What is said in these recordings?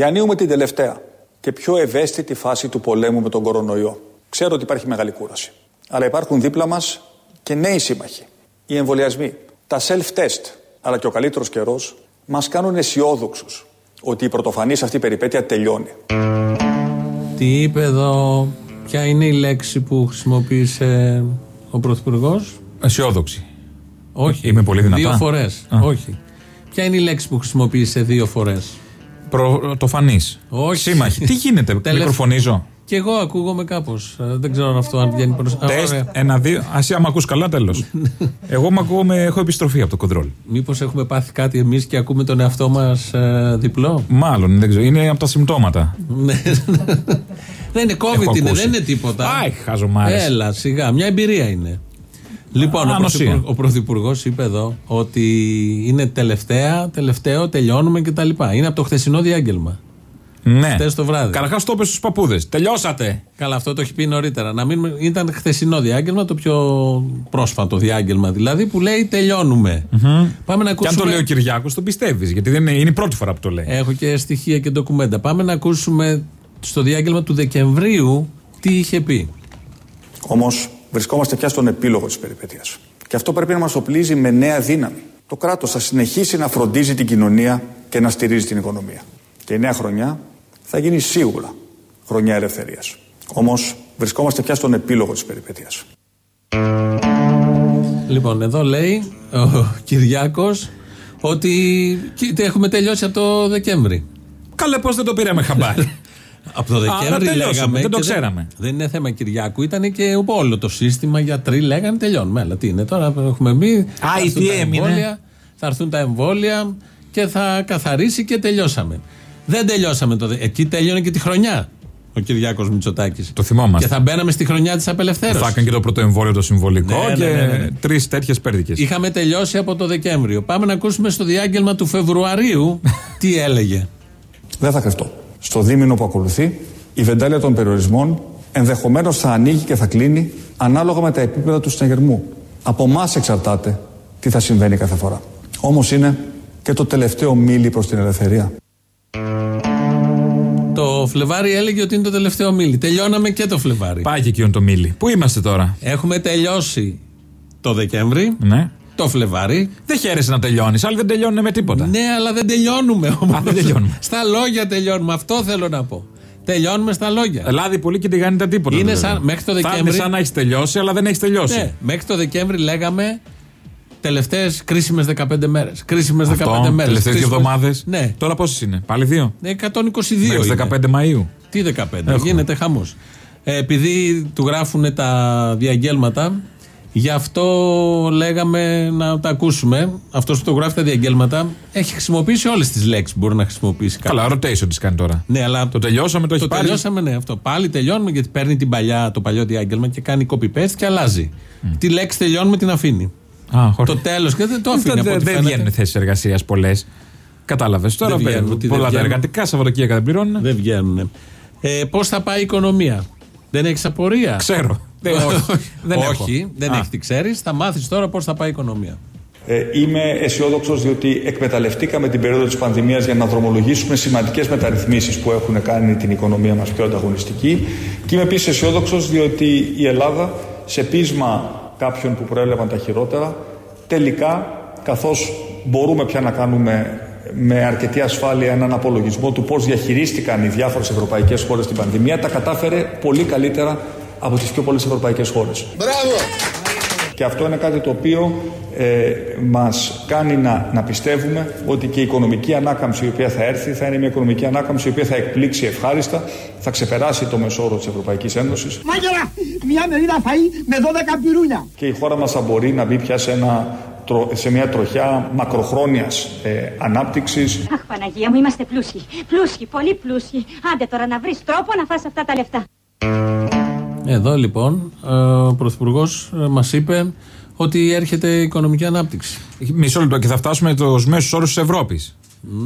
Διανύουμε την τελευταία και πιο ευαίσθητη φάση του πολέμου με τον κορονοϊό. Ξέρω ότι υπάρχει μεγάλη κούραση. Αλλά υπάρχουν δίπλα μας και νέοι σύμμαχοι. Οι εμβολιασμοί, τα self-test, αλλά και ο καλύτερος καιρός μας κάνουν αισιόδοξους ότι η πρωτοφανής αυτή περιπέτεια τελειώνει. Τι είπε εδώ, ποια είναι η λέξη που χρησιμοποίησε ο Πρωθυπουργός; Αισιόδοξη. Όχι. Είμαι πολύ δυνατά. Δύο φορές. Όχι. Ποια είναι η λέξη που χρησιμοποίησε δύο φορές; Πρωτοφανή. Όχι. Σύμμαχοι. Τι γίνεται, Τελευ- μικροφωνίζω; Και εγώ ακούγομαι κάπως. Δεν ξέρω αν αυτό αν βγαίνει προ. Τεστ, ένα, δύο. Ας άμα ακούς καλά, τέλος. Εγώ με ακούω, με, έχω επιστροφή από το κοντρόλ. Μήπως έχουμε πάθει κάτι εμείς και ακούμε τον εαυτό μας διπλό; Μάλλον, δεν ξέρω. Είναι από τα συμπτώματα. Ναι. δεν είναι Έχω COVID, είναι, ακούσει. δεν είναι τίποτα. Άι, χαζομάρες. Έλα, σιγά, μια εμπειρία είναι. Λοιπόν, ο, Ανοσία. Πρωθυπουργ- ο Πρωθυπουργός είπε εδώ ότι είναι τελευταία, τελευταίο, τελειώνουμε κτλ. Είναι από το χθεσινό διάγγελμα. Ναι. Χθες το βράδυ. Καταρχά το είπε στους παππούδες. Τελειώσατε. Καλά, αυτό το έχει πει νωρίτερα. Να μην, ήταν χθεσινό διάγγελμα, το πιο πρόσφατο διάγγελμα δηλαδή, που λέει τελειώνουμε. Πάμε να Και αν ακούσουμε. το λέει ο Κυριάκος, τον πιστεύεις. Γιατί δεν είναι, είναι η πρώτη φορά που το λέει. Έχω και στοιχεία και ντοκουμέντα. Πάμε να ακούσουμε στο διάγγελμα του Δεκεμβρίου τι είχε πει. Όμως βρισκόμαστε πια στον επίλογο της περιπέτειας. Και αυτό πρέπει να μας οπλίζει με νέα δύναμη. Το κράτος θα συνεχίσει να φροντίζει την κοινωνία και να στηρίζει την οικονομία. Και η νέα χρονιά θα γίνει σίγουρα χρονιά ελευθερίας. Όμως βρισκόμαστε πια στον επίλογο της περιπέτειας. Λοιπόν, εδώ λέει ο Κυριάκος ότι κοίτα, έχουμε τελειώσει από το Δεκέμβρη. Καλέ, πώς δεν το πήραμε χαμπάρι. Από το Δεκέμβρη τελειώσαμε, λέγαμε. δεν το και ξέραμε. Δεν, είναι θέμα Κυριάκου, ήταν και όλο το σύστημα. Γιατροί λέγανε τελειώνουμε. Αλλά τι είναι τώρα, έχουμε μπει. θα Α, έρθουν τι τα έμεινε. εμβόλια, Θα έρθουν τα εμβόλια και θα καθαρίσει και τελειώσαμε. Δεν τελειώσαμε το. δε- Εκεί τέλειωνε και τη χρονιά ο Κυριάκος Μητσοτάκης. Το θυμόμαστε. Και θα μπαίναμε στη χρονιά της απελευθέρωσης. Θα έκανε και το πρώτο εμβόλιο το συμβολικό Ναι, ναι, και ναι, ναι, ναι. τρεις τέτοιες πέρδικες. Είχαμε τελειώσει από το Δεκέμβριο. Πάμε να ακούσουμε στο διάγγελμα του Φεβρουαρίου τι έλεγε. Δεν θα κρυφτώ. Στο δίμηνο που ακολουθεί, η βεντάλια των περιορισμών ενδεχομένως θα ανοίγει και θα κλείνει ανάλογα με τα επίπεδα του συναγερμού. Από εμά εξαρτάται τι θα συμβαίνει κάθε φορά. Όμως είναι και το τελευταίο μίλι προς την ελευθερία. Το Φλεβάρι έλεγε ότι είναι το τελευταίο μίλι. Τελειώναμε και το Φλεβάρι. Πάει και εκείνο το μίλι. Πού είμαστε τώρα, Έχουμε τελειώσει το Δεκέμβρη, Ναι. Το Φλεβάρι. Δεν χαίρεσαι να τελειώνεις. Άλλοι δεν τελειώνουν με τίποτα. Ναι, αλλά δεν τελειώνουμε όμω. Α, δεν τελειώνουμε. Στα λόγια τελειώνουμε. Αυτό θέλω να πω. Τελειώνουμε στα λόγια. Λάδι πολύ και τηγάνι τα τίποτα. Είναι δηλαδή. σαν- μέχρι το Θα είναι Δεκέμβρη- σαν να έχεις τελειώσει, αλλά δεν έχεις τελειώσει. Ναι, μέχρι το Δεκέμβρη λέγαμε τελευταίες κρίσιμες 15 μέρες. Κρίσιμες 15 Αυτό, μέρες. τελευταίες δύο εβδομάδες. Ναι. Τώρα πόσες είναι, πάλι δύο; 122. Μέχρι είναι. 15 Μαου. Τι 15, Έχουμε. γίνεται χαμός. Ε, επειδή του γράφουν τα διαγγέλματα, γι' αυτό λέγαμε να τα ακούσουμε. Αυτός που το γράφει τα διαγγέλματα έχει χρησιμοποιήσει όλες τις λέξεις που μπορεί να χρησιμοποιήσει κάποιος. Καλά, rotation τη κάνει τώρα. Ναι, αλλά Το τελειώσαμε, το έχει το πάρει. τελειώσαμε, ναι, αυτό. Πάλι τελειώνουμε γιατί παίρνει την παλιά, το παλιό διάγγελμα και κάνει copy-paste και αλλάζει. Τη λέξη τελειώνουμε την αφήνει. Α, χωρίς- Το τέλος και δεν το αφήνει. Δεν από ό,τι δεν φαίνεται. βγαίνουν θέσεις εργασίας πολλές. Κατάλαβες. Τώρα βγαίνουν, παίρνουν ότι δεν πολλά τα βγαίνουν. εργατικά Σαββατοκύριακα δεν πληρώνουν. Δεν βγαίνουν. Ε, Πώς θα πάει η οικονομία, Δεν έχεις απορία. Ξέρω. Δεν- όχι, δεν έχω. Όχι, δεν Α. έχεις, τι ξέρεις. Θα μάθεις τώρα πώς θα πάει η οικονομία. Ε, είμαι αισιόδοξος διότι εκμεταλλευτήκαμε την περίοδο της πανδημίας για να δρομολογήσουμε σημαντικές μεταρρυθμίσεις που έχουν κάνει την οικονομία μας πιο ανταγωνιστική. Και είμαι επίσης αισιόδοξος διότι η Ελλάδα, σε πείσμα κάποιων που προέλαβαν τα χειρότερα, τελικά, καθώς μπορούμε πια να κάνουμε με αρκετή ασφάλεια έναν απολογισμό του πώς διαχειρίστηκαν οι διάφορες ευρωπαϊκές χώρες την πανδημία, τα κατάφερε πολύ καλύτερα από τις πιο πολλές ευρωπαϊκές χώρες. Και αυτό είναι κάτι το οποίο ε, μας κάνει να, να πιστεύουμε ότι και η οικονομική ανάκαμψη η οποία θα έρθει θα είναι μια οικονομική ανάκαμψη η οποία θα εκπλήξει ευχάριστα, θα ξεπεράσει το μεσόρο της Ευρωπαϊκής Ένωσης Μάγερα, μια μερίδα φαΐ με 12 πυρούνια. και η χώρα μας θα μπορεί να μπει πια σε, ένα, τρο- σε μια τροχιά μακροχρόνιας ε, ανάπτυξης Αχ, Παναγία μου, είμαστε πλούσιοι. Πλούσιοι, πολύ πλούσιοι. Άντε τώρα να βρεις τρόπο να φας αυτά τα λεφτά. Εδώ λοιπόν ε, ο Πρωθυπουργός μας είπε ότι έρχεται η οικονομική ανάπτυξη. Μισό λεπτό και θα φτάσουμε του μέσους όρους της Ευρώπης.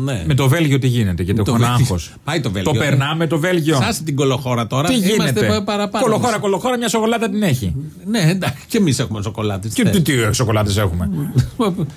Ναι. Με το Βέλγιο τι γίνεται, γιατί Το έχω Βέλγιο. άγχος. Πάει το Βέλγιο. Το περνάμε το Βέλγιο. Σάσε την κολοχώρα τώρα. Τι Είμαστε γίνεται; παραπάνω. Κολοχώρα, κολοχώρα, μια σοκολάτα την έχει. Ναι, εντάξει, και εμείς έχουμε σοκολάτες. Και τι, τι σοκολάτες έχουμε;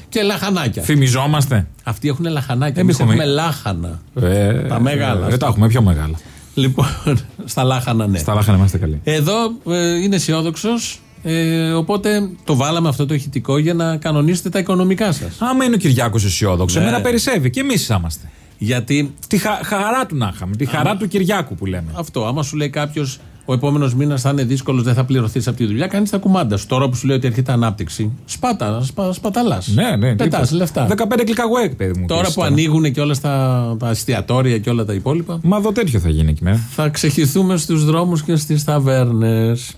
και λαχανάκια. Φημιζόμαστε. Αυτοί έχουν λαχανάκια. Εμείς Εμείς έχουμε έχουμε- λάχανα. Ε, Τα μεγάλα. Δεν τα έχουμε πιο μεγάλα. Λοιπόν, στα λάχανα, ναι. Στα λάχανα είμαστε καλοί. Εδώ ε, είναι αισιόδοξος. Ε, οπότε το βάλαμε αυτό το ηχητικό για να κανονίσετε τα οικονομικά σας. Άμα είναι ο Κυριάκος αισιόδοξος, Ναι. εμένα περισσεύει. Και εμείς είμαστε. Γιατί Τη χα- χαρά του να είχαμε. Τη χαρά του Κυριάκου που λέμε. αυτό, άμα σου λέει κάποιος ο επόμενος μήνας θα είναι δύσκολος, δεν θα πληρωθείς από τη δουλειά, κάνεις τα κουμάντα σου. Τώρα που σου λέει ότι έρχεται ανάπτυξη, σπάτα, σπα, σπαταλάς. Ναι, ναι. Πετάς τίποτα. λεφτά. 15 κλικαγουέκ, παιδί μου. Τώρα πεις που ανοίγουν και όλα στα, τα εστιατόρια και όλα τα υπόλοιπα, Μα εδώ τέτοιο θα γίνει εκεί μέρα. θα ξεχυθούμε στους δρόμους και στις ταβέρνες.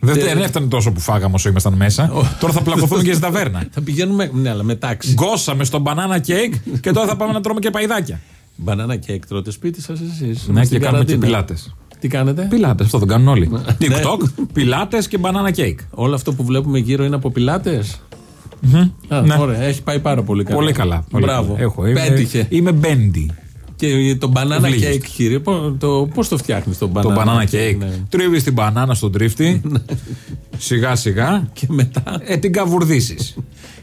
Δεν, Ε, δεν έφτανε τόσο που φάγαμε όσο ήμασταν μέσα. Τώρα θα πλακωθούμε και στην ταβέρνα. Θα πηγαίνουμε. Ναι, αλλά με τάξη. Γκώσαμε στο banana cake και τώρα θα πάμε να τρώμε και παϊδάκια. Μπανάνα και έκτρωτε σπίτι σας εσείς. Ναι, και κάνουμε και πιλάτες. Τι κάνετε; Πιλάτες, αυτό δεν κάνουν όλοι. Ναι. TikTok, πιλάτες και banana cake. Όλο αυτό που βλέπουμε γύρω είναι από πιλάτες; Α, Ναι. Ωραία, έχει πάει πάρα πολύ καλά. Πολύ καλά. πολύ Μπράβο. καλά. Έχω, είμαι, Πέτυχε. Είμαι μπέντι. Και το banana Ευλίγης. cake, κύριε, πώ το, πώς το φτιάχνεις το banana, Το banana cake. ναι. Τρίβει την μπανάνα στον τρίφτη. σιγά σιγά. Και μετά. Ε, την καβουρδίσεις.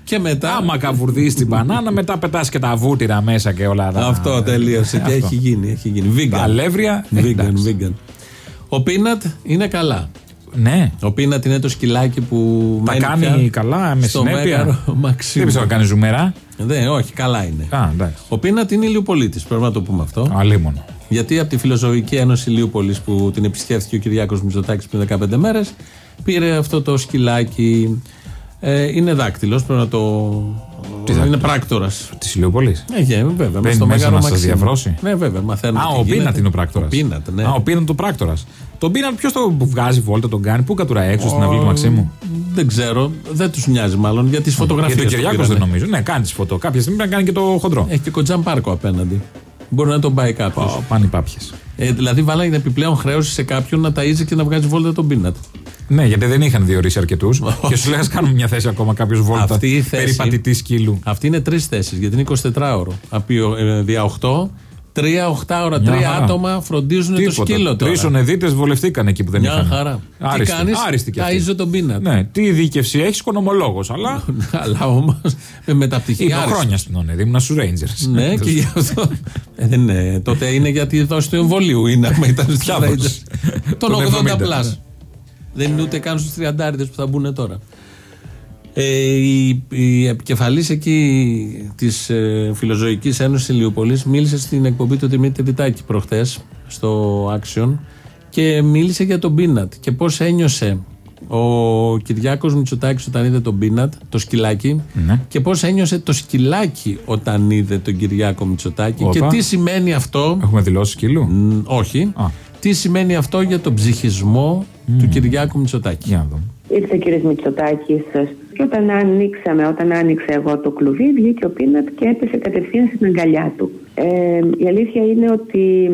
Και μετά. Άμα καβουρδίσεις την μπανάνα, μετά πετάς και τα βούτυρα μέσα και όλα τα. Αυτό τελείωσε. και Αυτό. έχει γίνει. Έχει γίνει. Τα Vegan. αλεύρια. ε, Vegan, εντάξει. vegan. Ο Peanut είναι καλά. Ναι. Ο Peanut είναι το σκυλάκι που. Τα μένει κάνει πια καλά, με στο συνέπεια. Μέγαρο Δεν Μαξίμου. πιστεύω να κάνει ζουμερά. Δεν, όχι, καλά είναι. Α, εντάξει. Ο Peanut είναι ηλιοπολίτη, πρέπει να το πούμε αυτό. Αλίμονο. Γιατί από τη Φιλοζωική Ένωση Λιούπολης που την επισκέφθηκε ο Κυριάκος Μητσοτάκης πριν 15 μέρες, πήρε αυτό το σκυλάκι. Ε, είναι δάκτυλος, πρέπει να το. είναι δάκτυλος; πράκτορας. Της Ηλιοπολή. Ε, yeah, βέβαια. μες Μπαίνει στο μέσα Μέγαρο να σας Μαξίμου. διαφρώσει; Ναι, βέβαια. Μαθαίνουμε. Α, τι ο γίνεται. Πίνατ είναι ο πράκτορας. Ο Πίνατ, ναι. Α, ο Πίνατ ο πράκτορας. Τον Πίνατ ποιος το βγάζει βόλτα, τον κάνει, πού κατουρά έξω στην αυλή του Μαξίμου; Δεν ξέρω, δεν τους μοιάζει μάλλον για τις φωτογραφίε. Για τον Κυριάκος δεν νομίζω. Ναι, κάνει τις φωτό. Κάποια στιγμή πρέπει να κάνει και το χοντρό. Έχει και κοντζάν πάρκο απέναντι. Μπορεί να τον πάει κάποιος. Ω, Πάνε οι πάπιες. Ε, δηλαδή, βάλανε επιπλέον χρέωση σε κάποιον να ταΐζει και να βγάζει βόλτα τον πίνατ. Ναι, γιατί δεν είχαν διορίσει αρκετούς. και σου λέγανε κάνουμε μια θέση ακόμα κάποιος βόλτα. Αυτή η θέση- Περιπατητή σκύλου. Αυτή είναι τρεις θέσεις, γιατί είναι 24 ώρο. Από ε, δια 8, τρία 8 ώρα, Μια τρία χαρά. άτομα φροντίζουν το σκύλο τώρα. Τρεις ονεδίτες βολευτήκαν εκεί που δεν Μια είχαν. χαρά. Άριστη. Τι κάνεις, Άριστη κι αυτή. ταΐζω τον πίνατ. Ναι, τι δίκευση έχεις, οικονομολόγος. Αλλά Αλλά όμως με μεταπτυχία. Είμαι άριστη. χρόνια στην ονεδί, ήμουν στους Rangers. Ναι, και γι' αυτό. Ε, δεν είναι. Τότε είναι για τη δόση του εμβολίου. Είναι άμα ήταν στους Ποια Rangers. δόση; Τον Τον 80 70. πλάς. Δεν είναι ούτε καν στους 30 που θα μπουν τώρα. Ε, η, η επικεφαλής εκεί της ε, Φιλοζωικής Ένωσης Ηλιουπολής μίλησε στην εκπομπή του Δημήτρη Διτάκη προχθές στο Action και μίλησε για τον Πίνατ και πώς ένιωσε ο Κυριάκος Μητσοτάκης όταν είδε τον Πίνατ, το σκυλάκι Ναι. και πώς ένιωσε το σκυλάκι όταν είδε τον Κυριάκο Μητσοτάκη Όπα. και τι σημαίνει αυτό Έχουμε δηλώσει σκύλου. Μ, όχι. Α. Τι σημαίνει αυτό για τον ψυχισμό του Κυριάκου Μητσοτάκη; Για να δούμε. Ήρθε ο κύριος Μητσοτάκης και όταν ανοίξαμε, όταν άνοιξα εγώ το κλουβί βγήκε ο Πίνατ και έπεσε κατευθείαν στην αγκαλιά του. Ε, η αλήθεια είναι ότι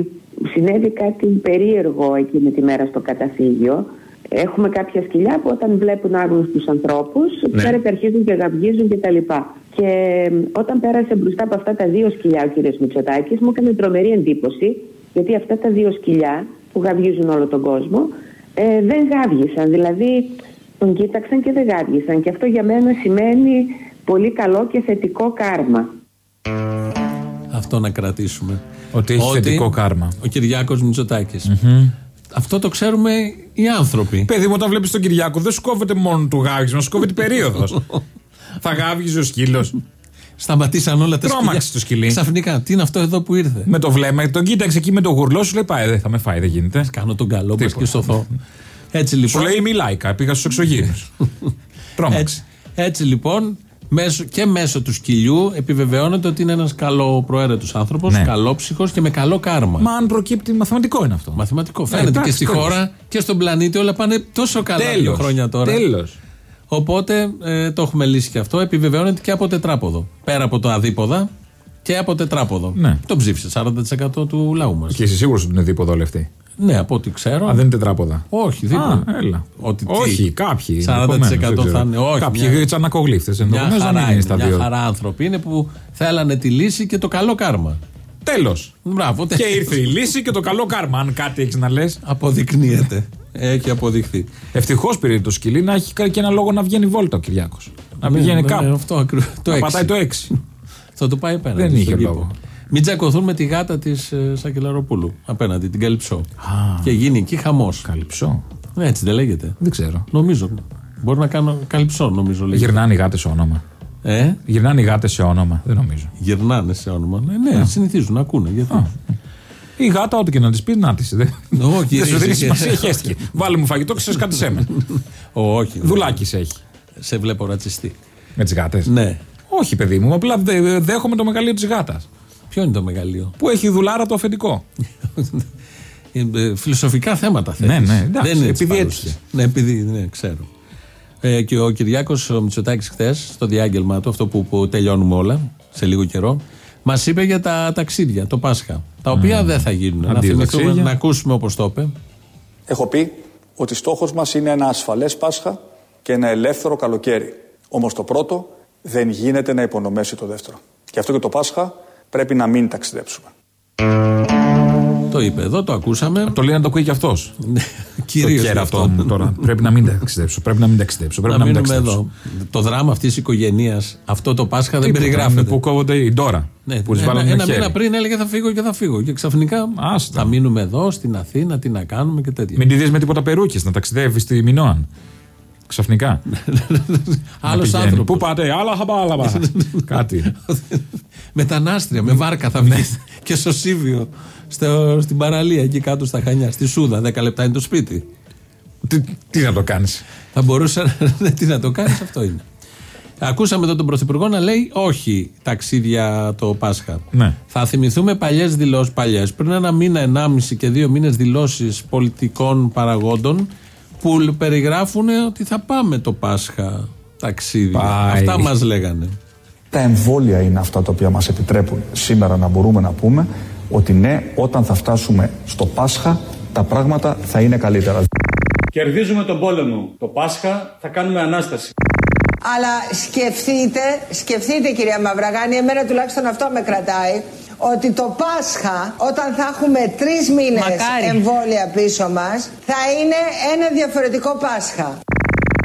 συνέβη κάτι περίεργο εκείνη τη μέρα στο καταφύγιο. Έχουμε κάποια σκυλιά που όταν βλέπουν άγνωστους ανθρώπους, ξέρετε αρχίζουν και γαυγίζουν και τα λοιπά. Και ε, όταν πέρασε μπροστά από αυτά τα δύο σκυλιά ο κύριος Μητσοτάκης μου έκανε τρομερή εντύπωση γιατί αυτά τα δύο σκυλιά που γαυγίζουν όλο τον κόσμο ε, δεν γάβγισαν. Δηλαδή τον κοίταξαν και δεν γάβγισαν. Και αυτό για μένα σημαίνει πολύ καλό και θετικό κάρμα. Αυτό να κρατήσουμε. Ότι έχει θετικό κάρμα. Ο Κυριάκος Μητσοτάκης. Αυτό το ξέρουμε οι άνθρωποι. Παιδί μου, όταν βλέπεις τον Κυριάκο, δεν σου κόβεται μόνο του γάβγισμα, σου κόβεται η περίοδος. Θα γάβγιζε ο σκύλος. Σταματήσαν όλα τα Τρόμαξε σκυλιά. το σκυλί. Ξαφνικά, τι είναι αυτό εδώ που ήρθε; με το βλέμμα, τον κοίταξε εκεί με το γουρλό, σου λέει πάει, δεν θα με φάει, δεν γίνεται. Κάνω τον καλό, μπας Τίποτα. και σωθώ. Έτσι Σου λοιπόν. λέει μιλάικα, πήγα στους εξωγήνου. Τρόμαξε. Έτσι, έτσι λοιπόν, μέσω, και μέσω του σκυλιού επιβεβαιώνεται ότι είναι ένας καλό προαίρετο άνθρωπος, Ναι. καλόψυχος και με καλό κάρμα. Μα αν προκύπτει, μαθηματικό είναι αυτό. Μαθηματικό. Ε, Φαίνεται εντάξει, και στη τέλος. χώρα και στον πλανήτη όλα πάνε τόσο καλά δύο Τέλος. χρόνια τώρα. Τέλος. Οπότε ε, το έχουμε λύσει και αυτό. Επιβεβαιώνεται και από τετράποδο. Πέρα από το αδίποδα, Και από τετράποδο. Ναι. Το ψήφισε 40% του λαού μας. Και είσαι σίγουρος ότι είναι δίποδο όλοι αυτοί; Ναι, από ό,τι ξέρω. Α, δεν είναι τετράποδα. Όχι, Α, δίπλα. έλα. Ότι τι; όχι, κάποιοι. 40% ενδεχομένως, δεν θα ξέρω. είναι. Όχι, Κάποιοι μια- τσανακογλύφτε Μια ενδεχομένω να μην χαρά, είναι είναι, στα μια δύο. χαρά άνθρωποι είναι που θέλανε τη λύση και το καλό κάρμα. Τέλος. Μπράβο, Και ήρθε η λύση και το καλό κάρμα. Αν κάτι έχεις να λες. Αποδεικνύεται. Έχει αποδειχθεί. Ευτυχώς πήρε το σκυλί να έχει και ένα λόγο να βγαίνει βόλτα ο Κυριάκος. Να Ναι, πηγαίνει ναι, κάπου. αυτό ακριβώς. Το να έξι. πατάει το 6. Θα το πάει απέναντι. Δεν στον είχε κήπο. λόγο. Μην τσακωθούν με τη γάτα της ε, Σακελαροπούλου απέναντι, την Καλυψό. Και γίνει εκεί χαμός. Καλυψό. Έτσι δεν λέγεται. Δεν ξέρω. Νομίζω. Μπορεί να κάνω Καλυψό, νομίζω λέγεται. Γυρνάνε οι γάτες σε όνομα. Ε, Γυρνάνε οι γάτες σε όνομα. Δεν νομίζω. γυρνάνε σε όνομα. Ναι, ναι, συνηθίζουν να ακούνε. Γιατί. Η γάτα, ό,τι και να της πει, να της. Δεν Όχι, δεν σου εσύ- δίνεις σημασία. Χαίστηκε. Βάλε μου φαγητό, ξέρει κάτι σέμεν. Όχι. Δουλάκις έχει. Σε βλέπω ρατσιστή. Με τις γάτες. Ναι. Όχι, παιδί μου, απλά δε- δέχομαι το μεγαλείο της γάτας. Ποιο είναι το μεγαλείο; Που έχει δουλάρα το αφεντικό. Ε, ε, Φιλοσοφικά θέματα θέτεις. Ναι, ναι, εντάξει, Δεν είναι της επειδή παρούσας. έτυχε. Ναι, επειδή, ναι, ξέρω. Ε, και ο Κυριάκος Μητσοτάκης χθες, στο διάγγελμα του, αυτό που, που τελειώνουμε όλα σε λίγο καιρό, μας είπε για τα ταξίδια, το Πάσχα. Τα οποία δεν θα γίνουν. Να Αντίο θυμηθούμε, ταξίδια. να ακούσουμε όπως το είπε. Έχω πει ότι στόχος μας είναι ένα ασφαλές Πάσχα και ένα ελεύθερο καλοκαίρι. Όμως το πρώτο δεν γίνεται να υπονομεύσει το δεύτερο. Και αυτό και το Πάσχα πρέπει να μην ταξιδέψουμε. Το είπε εδώ, το ακούσαμε. Το λέει να το ακούει και αυτός. Κυρίως το κέρατό μου τώρα. πρέπει να μην ταξιδέψω. Πρέπει να μην ταξιδέψω. Πρέπει Να να, μην μείνουμε ταξιδέψω. εδώ. Το δράμα αυτής της οικογένειας, αυτό το Πάσχα δεν Τίποτα, περιγράφεται. είναι Που κόβονται η Ντόρα. Ναι, που τη ένα, βάλανε ένα χέρι. μήνα πριν έλεγε θα φύγω και θα φύγω. Και ξαφνικά Άστα. θα μείνουμε εδώ στην Αθήνα, τι να κάνουμε και τέτοια. Μην τη δεις με τίποτα περούκες να ταξιδεύεις στη Μινώαν. Ξαφνικά. Άλλος πηγαίνει. άνθρωπος. Πού πάτε, άλλα χαμπάλα. Κάτι. Μετανάστρια, με βάρκα θα Ναι. βγεις και στο Σίβιο, στο, στην παραλία εκεί κάτω στα Χανιά, στη Σούδα. 10 λεπτά είναι το σπίτι. τι, τι να το κάνεις; Θα μπορούσε να. Τι να το κάνεις, αυτό είναι. Ακούσαμε εδώ τον Πρωθυπουργό να λέει όχι ταξίδια το Πάσχα. Ναι. Θα θυμηθούμε παλιές δηλώσεις, παλιές, πριν ένα μήνα, ενάμιση και δύο μήνες δηλώσεις πολιτικών παραγόντων που περιγράφουν ότι θα πάμε το Πάσχα ταξίδι. Πάει. Αυτά μας λέγανε. Τα εμβόλια είναι αυτά τα οποία μας επιτρέπουν σήμερα να μπορούμε να πούμε ότι ναι, όταν θα φτάσουμε στο Πάσχα τα πράγματα θα είναι καλύτερα. Κερδίζουμε τον πόλεμο. Το Πάσχα θα κάνουμε ανάσταση. Αλλά σκεφτείτε, σκεφτείτε κυρία Μαυραγάνη, εμένα τουλάχιστον αυτό με κρατάει, ότι το Πάσχα όταν θα έχουμε τρεις μήνες Μακάρι. εμβόλια πίσω μας θα είναι ένα διαφορετικό Πάσχα.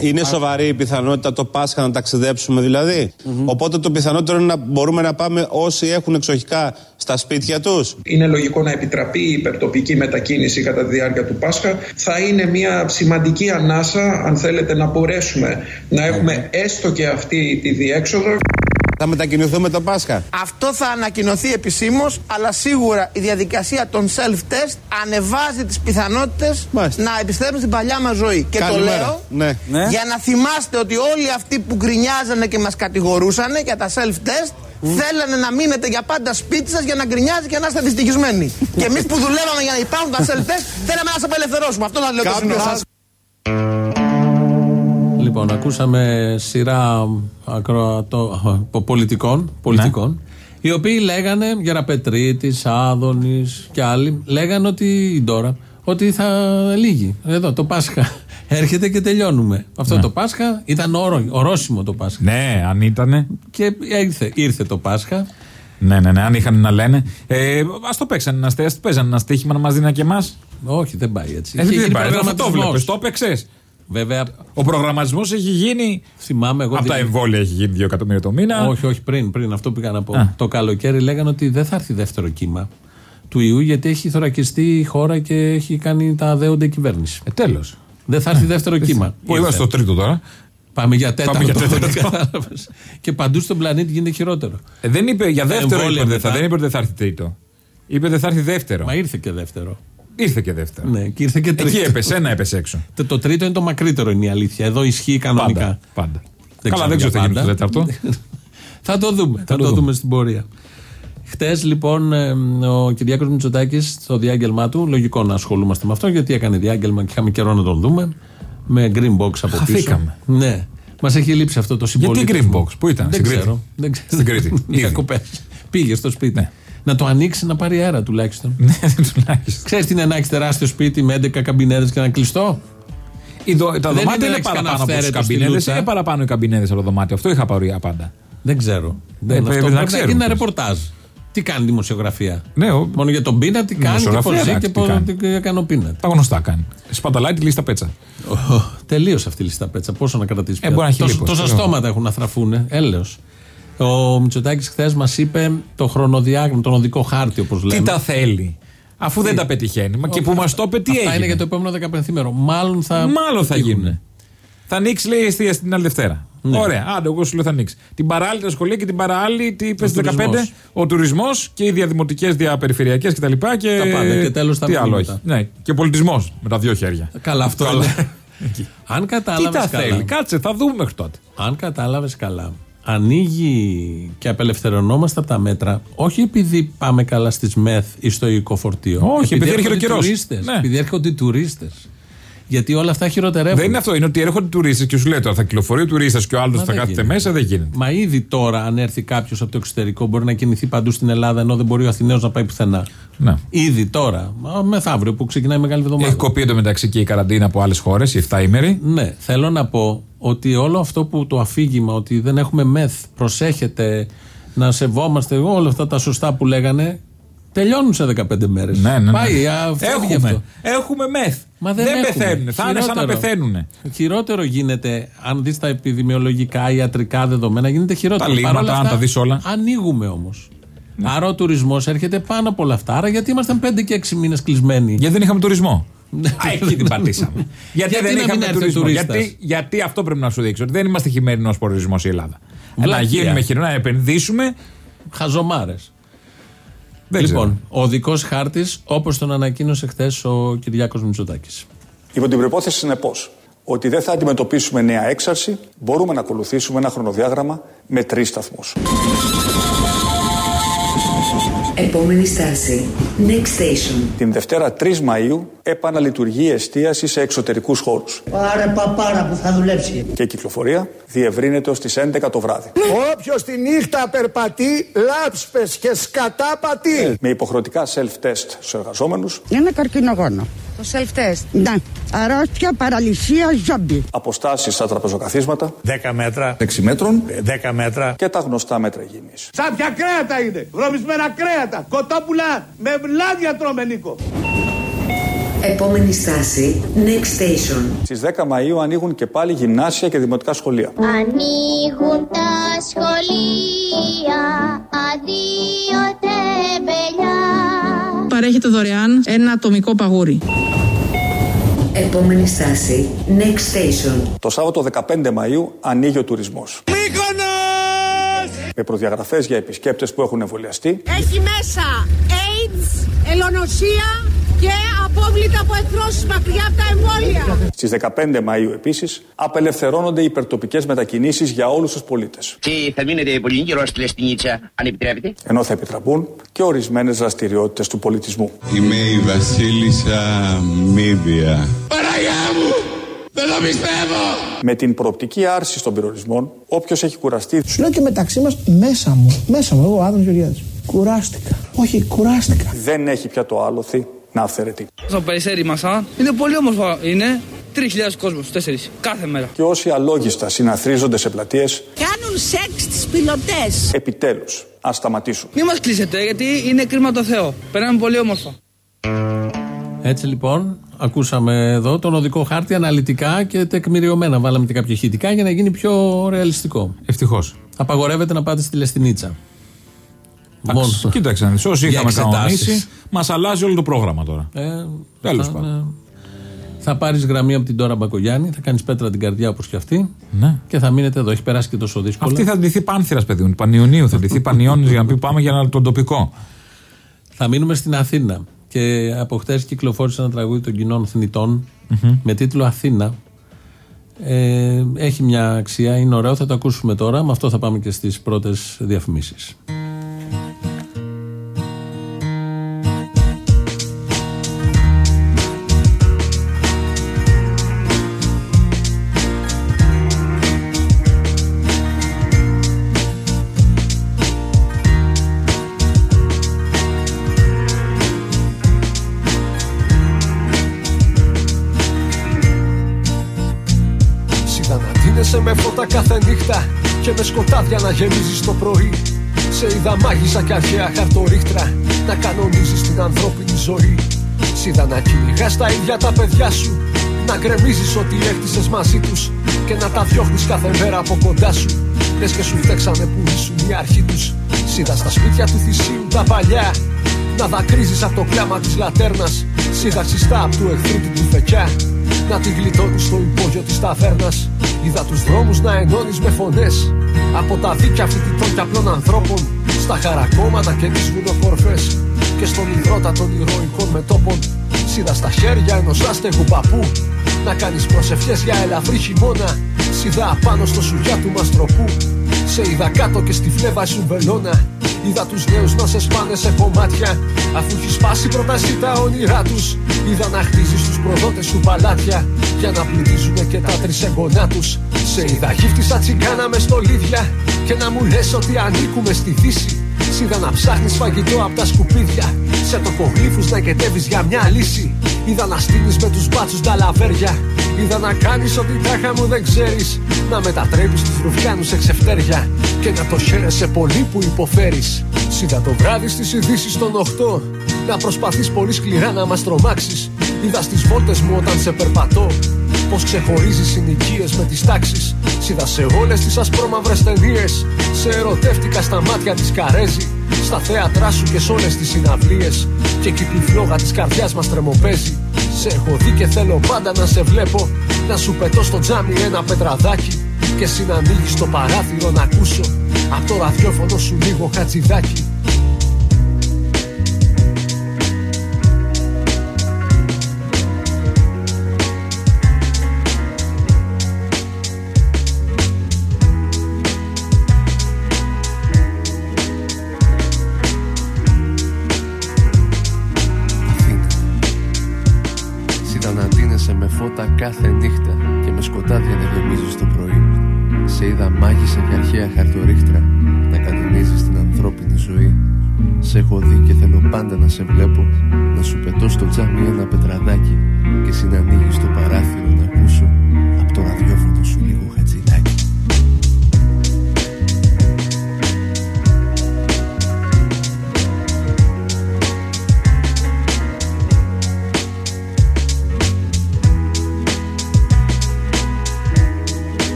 Είναι σοβαρή η πιθανότητα το Πάσχα να ταξιδέψουμε δηλαδή. Οπότε το πιθανότερο είναι να μπορούμε να πάμε όσοι έχουν εξοχικά στα σπίτια τους. Είναι λογικό να επιτραπεί η υπερτοπική μετακίνηση κατά τη διάρκεια του Πάσχα. Θα είναι μια σημαντική ανάσα, αν θέλετε, να μπορέσουμε να έχουμε έστω και αυτή τη διέξοδο. Θα μετακινηθούμε το Πάσχα. Αυτό θα ανακοινωθεί επισήμως, αλλά σίγουρα η διαδικασία των self-test ανεβάζει τις πιθανότητες Μάλιστα. να επιστρέψουμε στην παλιά μας ζωή. Και Καλημέρα. το λέω Ναι. Ναι. για να θυμάστε ότι όλοι αυτοί που γκρινιάζανε και μας κατηγορούσαν για τα self-test θέλανε να μείνετε για πάντα σπίτι σας για να γκρινιάζει και να είστε δυστυχισμένοι. και εμείς που δουλεύαμε για να υπάρχουν τα self-test θέλαμε να σας απελευθερώσουμε. Αυτό θα λέω το σημείο Κάποιος σας. Λοιπόν, ακούσαμε σειρά ακροατό, πο- πολιτικών, πολιτικών οι οποίοι λέγανε, Γεραπετρίτης, Άδωνης και άλλοι, λέγανε ότι η Ντόρα, ότι θα λύγει. Εδώ το Πάσχα έρχεται και τελειώνουμε. Αυτό το Πάσχα ήταν όρο, ορόσημο το Πάσχα. Ναι, αν ήτανε. Και ήρθε, ήρθε το Πάσχα. Ναι, ναι, ναι, αν είχαν να λένε. Ε, Α το παίξανε ένα στέχημα, παίζανε ένα στοίχημα να μας δίνει και εμάς. Όχι, δεν πάει έτσι. Ε, Είχε δεν γίνει πάει, αυτό το προγραμματισμός. βλέπεις. Το έπαιξες. Βέβαια, Ο προγραμματισμός έχει γίνει. θυμάμαι εγώ. Από την- τα εμβόλια έχει γίνει 2 εκατομμύρια το μήνα. Όχι, όχι, πριν, πριν αυτό πήγα να πω. Α. Το καλοκαίρι λέγανε ότι δεν θα έρθει δεύτερο κύμα του ιού γιατί έχει θωρακιστεί η χώρα και έχει κάνει τα δέοντα η κυβέρνηση. Ε, τέλος. Δεν θα έρθει δεύτερο κύμα. Πού Ήρθε. είμαστε στο τρίτο τώρα. Πάμε για τέταρτο. Πάμε για τέταρτο. Κατάλαβες. και παντού στον πλανήτη γίνεται χειρότερο. Ε, δεν είπε για δεύτερο, Εμβόλια είπε, δεν θα, μετά. δεν είπε ότι δεν θα έρθει τρίτο. Είπε δεν θα έρθει δεύτερο. Μα ήρθε και δεύτερο. Ήρθε και δεύτερο. Ναι, και ήρθε και τρίτο. Εκεί έπεσε, ένα έπεσε έξω. Το, το τρίτο είναι το μακρύτερο, είναι η αλήθεια. Εδώ ισχύει κανονικά. Πάντα. πάντα. Δεν Καλά, ξέρω δεν ξέρω τι θα για γίνει το πάντα. τέταρτο. θα το δούμε. Θα, το, δούμε. στην πορεία. Χτες λοιπόν ε, ο Κυριάκος Μητσοτάκης στο διάγγελμά του, λογικό να ασχολούμαστε με αυτό γιατί έκανε διάγγελμα και είχαμε καιρό να τον δούμε. Με green box από πίσω. Χαθήκαμε. Ναι. Μας έχει λείψει αυτό το Γιατί συμπολίτευμα. green box, πού ήταν, δεν στην Κρήτη; ξέρω. Δεν ξέρω. Στην Κρήτη. Είχα Ήδη. κοπές. Πήγε στο σπίτι. Ναι. Να το ανοίξει να πάρει αέρα τουλάχιστον. Ναι, τουλάχιστον. Ξέρεις τι είναι να έχεις τεράστιο σπίτι με 11 καμπινέδες και να κλειστό; Οι δο- Τα Δεν δωμάτια είναι να είναι έχεις παραπάνω κανένα από του αυθαίρετο στη καμπινέδες. λούτσα. Είναι παραπάνω οι καμπινέδες από το δωμάτιο. Αυτό είχα πάρει πάντα. Δεν ξέρω. Δεν, Ε, αυτό πρέπει να πρέπει να ξέρουμε γίνει ένα ποιος. ρεπορτάζ. Τι κάνει δημοσιογραφία; Ναι, ο- Μόνο για τον πείνα, τι κάνει και πώς Δημοσιογραφία, ζει εντάξει, και τι πώ κάνει. τι έκανε ο πείνα. Τα γνωστά κάνει. Σπαταλάει τη λίστα πέτσα. Τελείωσε αυτή η λίστα πέτσα. Πόσο να κρατήσεις Ε, πια. μπορεί να έχει Τόσα- λίπος, Τόσα ξέρω. στόματα έχουν να θραφούν. Έλεος. Ο Μητσοτάκης χθες μας είπε το χρονοδιάγραμμα, τον οδικό χάρτη όπως λέμε. Τι τα θέλει; Αφού δεν τα πετυχαίνει. Μα και που μας το είπε, τι Αυτά έγινε; είναι για το επόμενο 15 Μάλλον θα. Μάλλον θα πετύχουν. γίνουν. Θα ανοίξει, λέει, η εστίαση την άλλη Δευτέρα. Ναι. Ωραία, άντε, εγώ σου λέω θα ανοίξει. Την παράλληλη τα σχολεία και την παράλληλη, τι είπες Ο στι 15, τουρισμός. ο τουρισμός και οι διαδημοτικές, διαπεριφερειακές κτλ. Και, Τα πάντα, και τέλος τα Τι άλλο μηνύματα. έχει. Ναι, και πολιτισμός με τα δύο χέρια. Καλά, αυτό Καλά. είναι. Αν Τι κατάλαβε. τα θέλει, κάτσε, θα δούμε μέχρι τότε. Αν κατάλαβες καλά, ανοίγει και απελευθερωνόμαστε από τα μέτρα, όχι επειδή πάμε καλά στις ΜΕΘ ή στο οικοφορτίο. Όχι, επειδή έρχεται ο έρχονται οι καιρός. τουρίστες, Ναι. Επειδή έρχονται οι τουρίστες. Γιατί όλα αυτά χειροτερεύουν. Δεν είναι αυτό, είναι ότι έρχονται τουρίστες και σου λέει τώρα θα κυκλοφορεί ο τουρίστας και ο άλλος Μα θα δεν κάθεται γίνεται. μέσα, δεν γίνεται. Μα ήδη τώρα, αν έρθει κάποιος από το εξωτερικό, μπορεί να κινηθεί παντού στην Ελλάδα, ενώ δεν μπορεί ο Αθηναίος να πάει πουθενά. Ναι. Ήδη τώρα, μα μεθαύριο που ξεκινάει η μεγάλη εβδομάδα. Έχει κοπεί εντωμεταξύ και η καραντίνα από άλλες χώρες, η 7 ημέρη. Ναι, θέλω να πω ότι όλο αυτό που το αφήγημα ότι δεν έχουμε μεθ, προσέχετε να σεβόμαστε όλα αυτά τα σωστά που λέγανε, τελειώνουν σε 15 μέρες. Ναι, ναι, ναι. Πάει, α, φεύγει Έχουμε, αυτό. έχουμε μεθ. Μα δεν, δεν έχουμε. πεθαίνουν. Θα είναι σαν να Χειρότερο. πεθαίνουν. Χειρότερο γίνεται, αν δεις τα επιδημιολογικά, ιατρικά δεδομένα, γίνεται χειρότερο. Τα λίμματα, Παρ' όλα αν αυτά, τα δεις όλα. Ανοίγουμε όμως. Ναι. Άρα ο τουρισμός έρχεται πάνω από όλα αυτά. Άρα γιατί ήμασταν 5 και 6 μήνες κλεισμένοι; Γιατί δεν είχαμε τουρισμό. Α, εκεί την πατήσαμε. γιατί, Γιατί δεν να μην είχαμε έρθει ο τουρισμό. τουρίστας; Γιατί, γιατί αυτό πρέπει να σου δείξω. Ότι δεν είμαστε χειμερινός προορισμός η Ελλάδα. Ε, Να Βλακεία. γίνουμε χειμερινό, να επενδύσουμε. Χαζομάρες. Δεν Λοιπόν, ο δικός χάρτης, όπως τον ανακοίνωσε χθες ο Κυριάκος Μητσοτάκης. Υπό την προπόθεση, συνεπώς, ότι δεν θα αντιμετωπίσουμε νέα έξαρση, μπορούμε να ακολουθήσουμε ένα χρονοδιάγραμμα με τρεις σταθμούς. Επόμενη στάση. Next station. Την Δευτέρα 3 Μαΐου επαναλειτουργεί η εστίαση σε εξωτερικούς χώρους Πάρε παπάρα που θα δουλέψει. και η κυκλοφορία διευρύνεται ως τις 11 το βράδυ. Όποιος τη νύχτα περπατεί, λάψπες και σκατά πατεί. Με υποχρεωτικά self-test στους εργαζόμενους, Είναι καρκινογόνο. Το self-test. Ναι. Αρρώστια, παραλυσία, ζόμπι. αποστάσεις στα τραπεζοκαθίσματα 10 μέτρα, 6 μέτρων 10 μέτρα. και τα γνωστά μέτρα υγιεινής. Σάπια κρέατα είναι. Βρωμισμένα κρέατα. Κοτόπουλα με βλάδια τρώμε Νίκο. Επόμενη στάση. Next station. Στις 10 Μαΐου ανοίγουν και πάλι γυμνάσια και δημοτικά σχολεία. Ανοίγουν τα σχολεία, αδείο τεμπελιά. Παρέχεται δωρεάν ένα ατομικό παγούρι. Επόμενη στάση. Next station. Το Σάββατο 15 Μαΐου ανοίγει ο τουρισμός. Με προδιαγραφές για επισκέπτες που έχουν εμβολιαστεί Έχει μέσα AIDS, ελονοσία και απόβλητα από εχθρώσεις μακριά από τα εμβόλια. Στις 15 Μαΐου επίσης απελευθερώνονται οι υπερτοπικές μετακινήσεις για όλους τους πολίτες. Και θα μείνετε πολύ καιρό στη Λεστινίτσα, αν επιτρέπετε; Ενώ θα επιτραπούν και ορισμένες δραστηριότητες του πολιτισμού. Είμαι η Βασίλισσα Μίβια. Παναγιά μου! Δεν το πιστεύω! Με την προοπτική άρσης των περιορισμών, όποιος έχει κουραστεί Σου λέω και μεταξύ μας μέσα μου, μέσα μου, εγώ ο Άδωνος Γεωργιάδης. Κουράστηκα. Όχι, κουράστηκα. δεν έχει πια το άλοθη να αυθαιρετεί. Στο Περιστέρι μας, α. Είναι πολύ όμορφο. Είναι 3.000 κόσμος, 4 κάθε μέρα. Και όσοι αλόγιστα συναθρίζονται σε πλατείες, Κάνουν σεξ τις πιλωτές. επιτέλους, ας σταματήσουν. Μην μας κλείσετε, γιατί είναι κρίμα το Θεό. Περνάμε πολύ όμορφα. Έτσι λοιπόν, ακούσαμε εδώ τον οδικό χάρτη αναλυτικά και τεκμηριωμένα. Βάλαμε και κάποια ηχητικά για να γίνει πιο ρεαλιστικό. Ευτυχώς. Απαγορεύεται να πάτε στη Λεστινίτσα. Εντάξει, Κοίταξε να δεις, όσοι Για είχαμε εξετάσεις. κανονίσει, μας αλλάζει όλο το πρόγραμμα τώρα. Ε, Τέλος θα- πάντων. ναι. Θα πάρεις γραμμή από την Τώρα Μπακογιάννη, θα κάνεις πέτρα την καρδιά όπως και αυτή Ναι. και θα μείνετε εδώ. Έχει περάσει και τόσο δύσκολα. Αυτή θα ντυθεί πάνθυρας, παιδί μου. Πανιωνίου θα ντυθεί Πανιώνης για να πει πάμε για να- τον τοπικό. Θα μείνουμε στην Αθήνα. Και από χτες κυκλοφόρησε ένα τραγούδι των κοινών θνητών με τίτλο Αθήνα. Ε, έχει μια αξία, είναι ωραίο, θα το ακούσουμε τώρα. Με αυτό θα πάμε και στις πρώτες διαφημίσεις. Σκοτάδια να γεμίζεις το πρωί. Σε είδα μάγισσα και αρχαία χαρτορίχτρα να κανονίζεις την ανθρώπινη ζωή. Σ' είδα να κυνηγάς τα ίδια τα παιδιά σου να γκρεμίζεις ό,τι έκτισες μαζί τους και να τα διώχνεις κάθε μέρα από κοντά σου. Λες και σου φταίξανε που ήσουν η αρχή τους. Σ' είδα στα σπίτια του θυσίου τα παλιά να δακρύζεις από το κλάμα της λατέρνας Σ' είδα ξιστά απ' του εχθρού την τουφεκιά να την γλιτώνεις στο υπόγειο της ταβέρνας Είδα τους δρόμους να ενώνεις με φωνές. Από τα δίκια φοιτητών και απλών ανθρώπων Στα χαρακόμματα και τις βουνοκορφές Και στον υδρότα των ηρωικών μετόπων Σ' είδα στα χέρια ενός άστεγου παππού. Να κάνεις προσευχές για ελαφρύ χειμώνα Σ' είδα απάνω στο σουγιά του μαστροπού. Σε είδα κάτω και στη φλέβα σου βελόνα Είδα τους νέους να σε σπάνε σε κομμάτια. Αφού έχεις σπάσει προτάσει τα όνειρά τους. Είδα να χτίζεις τους προδότες σου παλάτια. Για να πλουτίζουνε και τα τρισεγγονά τους. Σε είδα γύφτη σαν τσιγκάνα μες στολίδια Και να μου λες ότι ανήκουμε στη δύση. Σ' είδα να ψάχνεις φαγητό από τα σκουπίδια. Σε τοκογλύφους να κετεύεις για μια λύση. Είδα να στείνεις με τους μπάτσους τα λαβέρια. Είδα να κάνεις ό,τι τάχα μου δεν ξέρεις. Να μετατρέπεις τους ρουφιάνους σε ξεφτέρια. Και να το χαίρεσαι πολύ που υποφέρεις. Σ' είδα το βράδυ στις ειδήσεις των 8 Να προσπαθείς πολύ σκληρά να μας τρομάξεις. Είδα στις βόλτες μου όταν σε περπατώ. Πως ξεχωρίζεις συνοικίες με τις τάξεις Σ' είδα σε όλες τις ασπρόμαυρες ταινίες. Σε ερωτεύτηκα στα μάτια της Καρέζη Στα θέατρά σου και σε όλες τις συναυλίες. Και εκεί που η φλόγα της καρδιάς μας τρεμοπαίζει Σε έχω δει και θέλω πάντα να σε βλέπω. Να σου πετώ στο τζάμι ένα πετραδάκι Και εσύ να ανοίγεις το παράθυρο να ακούσω. Απ' το ραδιόφωνο σου λίγο χατζηδάκι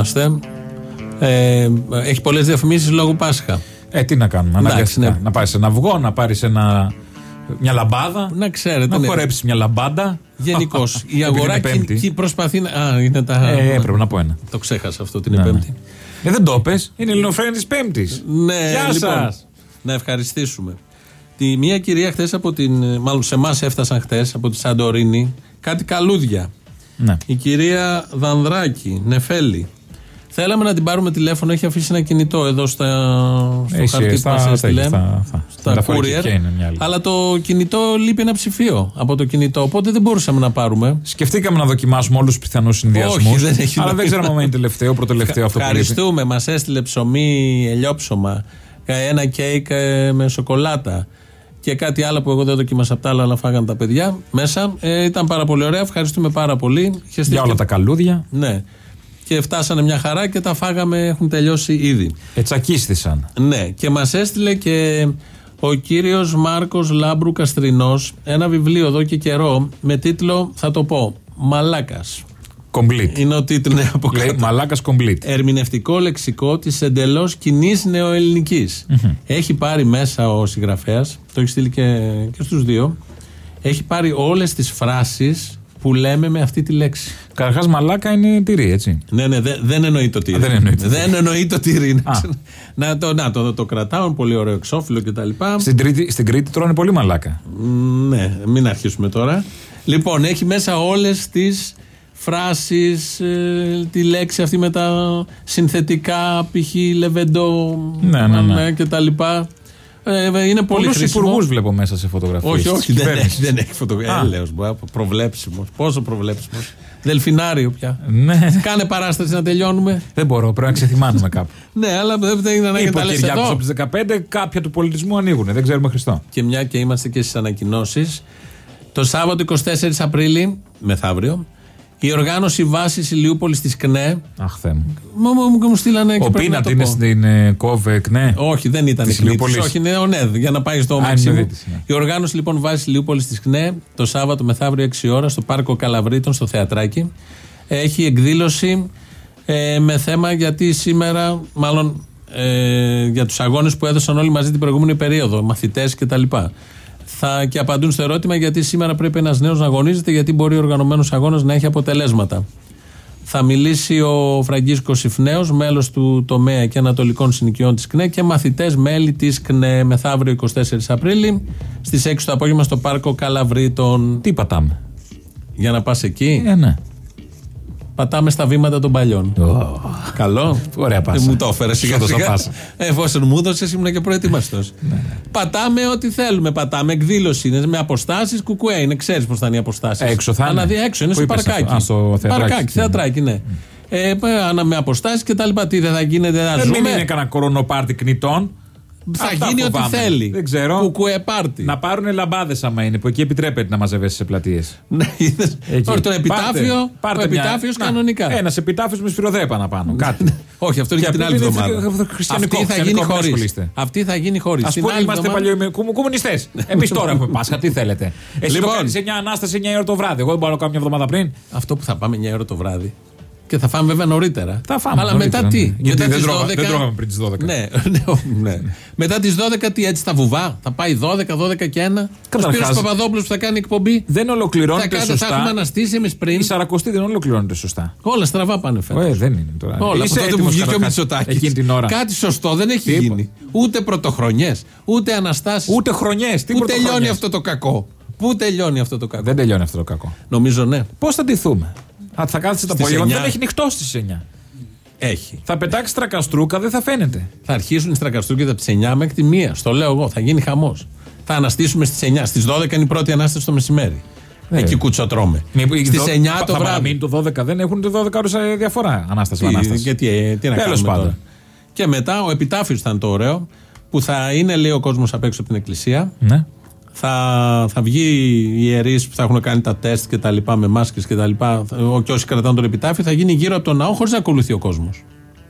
είμαστε. Ε, έχει πολλές διαφημίσεις λόγω Πάσχα. Ε, τι να κάνουμε. Εντάξει, Αναγκαστικά. ναι. Να πάρεις ένα αυγό, να πάρεις ένα... μια λαμπάδα. Να ξέρετε. Να ναι. χορέψεις μια λαμπάντα. Γενικώς. Η Επειδή αγορά είναι Πέμπτη. κι- κι προσπαθεί να. Α, είναι τα. Ε, έπρεπε να πω ένα. Το ξέχασα αυτό την Ναι, ναι. Πέμπτη. Ε, δεν το πες. Είναι η Ελληνοφρένη της Πέμπτης. Ναι, Γεια λοιπόν, σας. Να ευχαριστήσουμε. Τη μία κυρία χθες από την. Μάλλον σε εμάς έφτασαν χθες από τη Σαντορίνη κάτι καλούδια. Ναι. Η κυρία Δανδράκη, Νεφέλη. Θέλαμε να την πάρουμε τηλέφωνο, έχει αφήσει ένα κινητό εδώ στα, στο Έχει, χαρτί στα- που μας στα- έστειλε. στα- στα- στα μεταφορική courier. και είναι μια άλλη. Αλλά το κινητό λείπει ένα ψηφίο από το κινητό, οπότε δεν μπορούσαμε να πάρουμε. Σκεφτήκαμε να δοκιμάσουμε όλους τους πιθανούς συνδυασμούς. Όχι, δεν έχει Αλλά δεν νόημα. ξέραμε αν είναι τελευταίο, προτελευταίο αυτό που λείπει. Ευχαριστούμε. Μας έστειλε ψωμί, ελιόψωμα, ένα κέικ ε, με σοκολάτα και κάτι άλλο που εγώ δεν δοκίμασα από τα άλλα, αλλά φάγανε τα παιδιά μέσα. Ε, ήταν πάρα πολύ ωραία. Ευχαριστούμε πάρα πολύ. Είχε στείλει Για όλα και- τα καλούδια. Ναι. Και φτάσανε μια χαρά και τα φάγαμε, έχουν τελειώσει ήδη. Ετσακίστησαν. Ναι, και μας έστειλε και ο κύριος Μάρκος Λάμπρου Καστρινός ένα βιβλίο εδώ και καιρό με τίτλο, θα το πω, Μαλάκας. Complete. Είναι ο τίτλος ναι, από Λέει κάτω. Μαλάκας complete. Ερμηνευτικό λεξικό της εντελώς κοινής νεοελληνικής. Έχει πάρει μέσα ο συγγραφέας, το έχει στείλει και, και στους δύο, έχει πάρει όλες τις φράσεις που λέμε με αυτή τη λέξη. Καταρχά, μαλάκα είναι τυρί, έτσι. Ναι, ναι, δε- δεν εννοεί το τύρι. Α, δεν εννοεί το τύρι. Δεν εννοεί το τύρι. Α. να, το, να το, το κρατάω, είναι πολύ ωραίο εξώφυλλο κτλ. Στην, τρίτη, στην Κρήτη τρώνε πολύ μαλάκα. Μ, Ναι, μην αρχίσουμε τώρα. Λοιπόν, έχει μέσα όλες τις φράσεις, ε, τη λέξη αυτή με τα συνθετικά, π.χ. λεβεντό Ναι, ναι, ναι. και τα λοιπά. Ε, είναι πολύ Πολλούς χρήσιμο. υπουργούς βλέπω μέσα σε φωτογραφίες Όχι, της όχι, δεν κυβέρνησης. έχει, δεν έχει φωτογραφία. Α. Έλεος, προβλέψιμος. Πόσο προβλέψιμος. Δελφινάριο πια. Ναι. Κάνε παράσταση να τελειώνουμε. Δεν μπορώ, πρέπει να ξεθυμάνουμε κάπου. Ναι, αλλά δεν δεν είναι ανάγκη να Είπε τα ο λες Κυριάκος εδώ. από τις 15, κάποια του πολιτισμού ανοίγουν. Δεν ξέρουμε Χριστό. Και μια και είμαστε και στις ανακοινώσεις. Το Σάββατο 24 Απρίλη, μεθαύριο, η οργάνωση βάσης Ηλιούπολης της ΚΝΕ. Αχ, Θεέ μου. Μου, μου, μου, μου στείλανε και Ο πρέπει να Πίνατ το είναι πω. στην ε, ΚΟΒ, ναι. Όχι, δεν ήταν Της η κλήτης, Ηλιούπολης. Όχι, είναι ο ΝΕΔ για να πάει στο είναι Μαξίμου. Νεδίτης, ναι. Η οργάνωση λοιπόν βάσης Ηλιούπολης της ΚΝΕ το Σάββατο μεθαύριο 6 ώρα στο πάρκο Καλαβρίτων στο Θεατράκι. Έχει εκδήλωση ε, με θέμα γιατί σήμερα, μάλλον ε, για τους αγώνες που έδωσαν όλοι μαζί την προηγούμενη περίοδο, μαθητές κτλ. Θα και απαντούν στο ερώτημα γιατί σήμερα πρέπει ένας νέος να αγωνίζεται, γιατί μπορεί ο οργανωμένος αγώνας να έχει αποτελέσματα. Θα μιλήσει ο Φραγκίσκος Ιφνέος, μέλος του τομέα και ανατολικών συνοικιών της ΚΝΕ και μαθητές μέλη της ΚΝΕ μεθαύριο 24 Απρίλη στις 6 το απόγευμα στο πάρκο Καλαβρίτων. Τι πατάμε; Για να πας εκεί; Ε, ναι. Πατάμε στα βήματα των παλιών. Καλό. Ωραία πάσα. Ε, μου το έφερε σιγά Σου έδωσα σιγά. πάσα. Ε, Εφόσον μου έδωσες, ήμουν και προετοιμαστός. Ναι, Πατάμε ό,τι θέλουμε. Πατάμε εκδήλωση. Είναι με αποστάσεις κουκουέ. Είναι, ξέρεις πώς θα είναι οι αποστάσεις. Έξω θα είναι. έξω, είναι Πού στο είπες παρκάκι. αυτό; Α, στο θεατράκι. Παρκάκι, θεατράκι, ναι. Ε, π- ανα- με αποστάσεις και τα λοιπά. Τι δεν θα γίνεται, να Δεν μην ζούμε; είναι κανένα κορονοπάρτι κνητών. Θα Αυτά γίνει ό,τι φοβάμαι. θέλει. Δεν ξέρω. Κουκουέ πάρτι. Να πάρουν λαμπάδες άμα είναι, που εκεί επιτρέπεται να μαζεύεσαι σε πλατείες. Ναι, είδες. Όχι, το επιτάφιο, ο επιτάφιος κανονικά. Ένας επιτάφιος με σφυροδρέπανα πάνω. Κάτι. Όχι, αυτό είναι Και και την αυτή άλλη είναι εβδομάδα. χριστιανικό, Αυτή θα χριστιανικό, γίνει μην χωρίς. ασχολείστε. Αυτή θα γίνει χωρίς. Α πούμε είμαστε παλιοκομμουνιστέ. Εμείς τώρα έχουμε Πάσχα, τι θέλετε. Εσύ Λοιπόν. το κάνει 9 ανάσταση 9 ώρα το βράδυ. Εγώ δεν μπορώ να το κάνω μια εβδομάδα πριν. Αυτό που θα πάμε 9 ώρα το βράδυ. Και θα φάμε βέβαια νωρίτερα. Θα φάμε Αλλά νωρίτερα, μετά ναι. τι. Γιατί μετά δεν τις τρώγα- 12... δεν τρώγαμε πριν τις 12. Ναι, ναι, ναι. μετά τις 12 τι έτσι θα βουβά. Θα πάει 12, 12 και 1. Ο Καταρχάς, Σπύρος Παπαδόπουλος που θα κάνει εκπομπή. Δεν Θα, ολοκληρώνεται κάνετε, σωστά. θα έχουμε αναστήσει εμείς πριν. Η Σαρακοστή δεν ολοκληρώνεται σωστά. Όλα στραβά πάνε φέτος. Ε, δεν είναι τώρα. Όλα. Είσαι από τότε που έτοιμος βγήκε ο καταρχάς Μητσοτάκης. Εκείνη την ώρα. Κάτι σωστό δεν έχει Τίποτα. γίνει. Ούτε πρωτοχρονιές, ούτε αναστάσεις. Ούτε χρονιές. Τι Πού τελειώνει πρωτοχρονιές; αυτό το κακό; Πού τελειώνει αυτό το κακό; Δεν τελειώνει αυτό το κακό. Νομίζω ναι. Πώς θα ντυθούμε; Α, θα κάθεσαι το Στις απόγευμα. 9. Δεν έχει νυχτό στις 9. Έχει. Θα πετάξει τρακαστρούκα, δεν θα φαίνεται. Θα αρχίσουν οι στρακαστούκια από τις 9 μέχρι τη 1. Στο λέω εγώ. Θα γίνει χαμός. Θα αναστήσουμε στις 9. Στις 12 είναι η πρώτη ανάσταση το μεσημέρι. Εκεί κουτσοτρώμε. Στις 9 το θα βράδυ. παραμείνει το 12, δεν έχουν το 12 ώρες διαφορά. Ανάσταση με Τι, ανάσταση. και τι, ε, τι να Τέλος κάνουμε πάντων. τώρα. Και μετά ο επιτάφιος θα είναι το ωραίο. Που θα είναι, λέει ο κόσμος απ' έξω από την εκκλησία. Ναι. Θα, θα βγει οι ιερείς που θα έχουν κάνει τα τεστ και τα λοιπά με μάσκες και τα λοιπά. ο- Και όσοι κρατάνε τον επιτάφιο θα γίνει γύρω από τον ναό χωρίς να ακολουθεί ο κόσμος.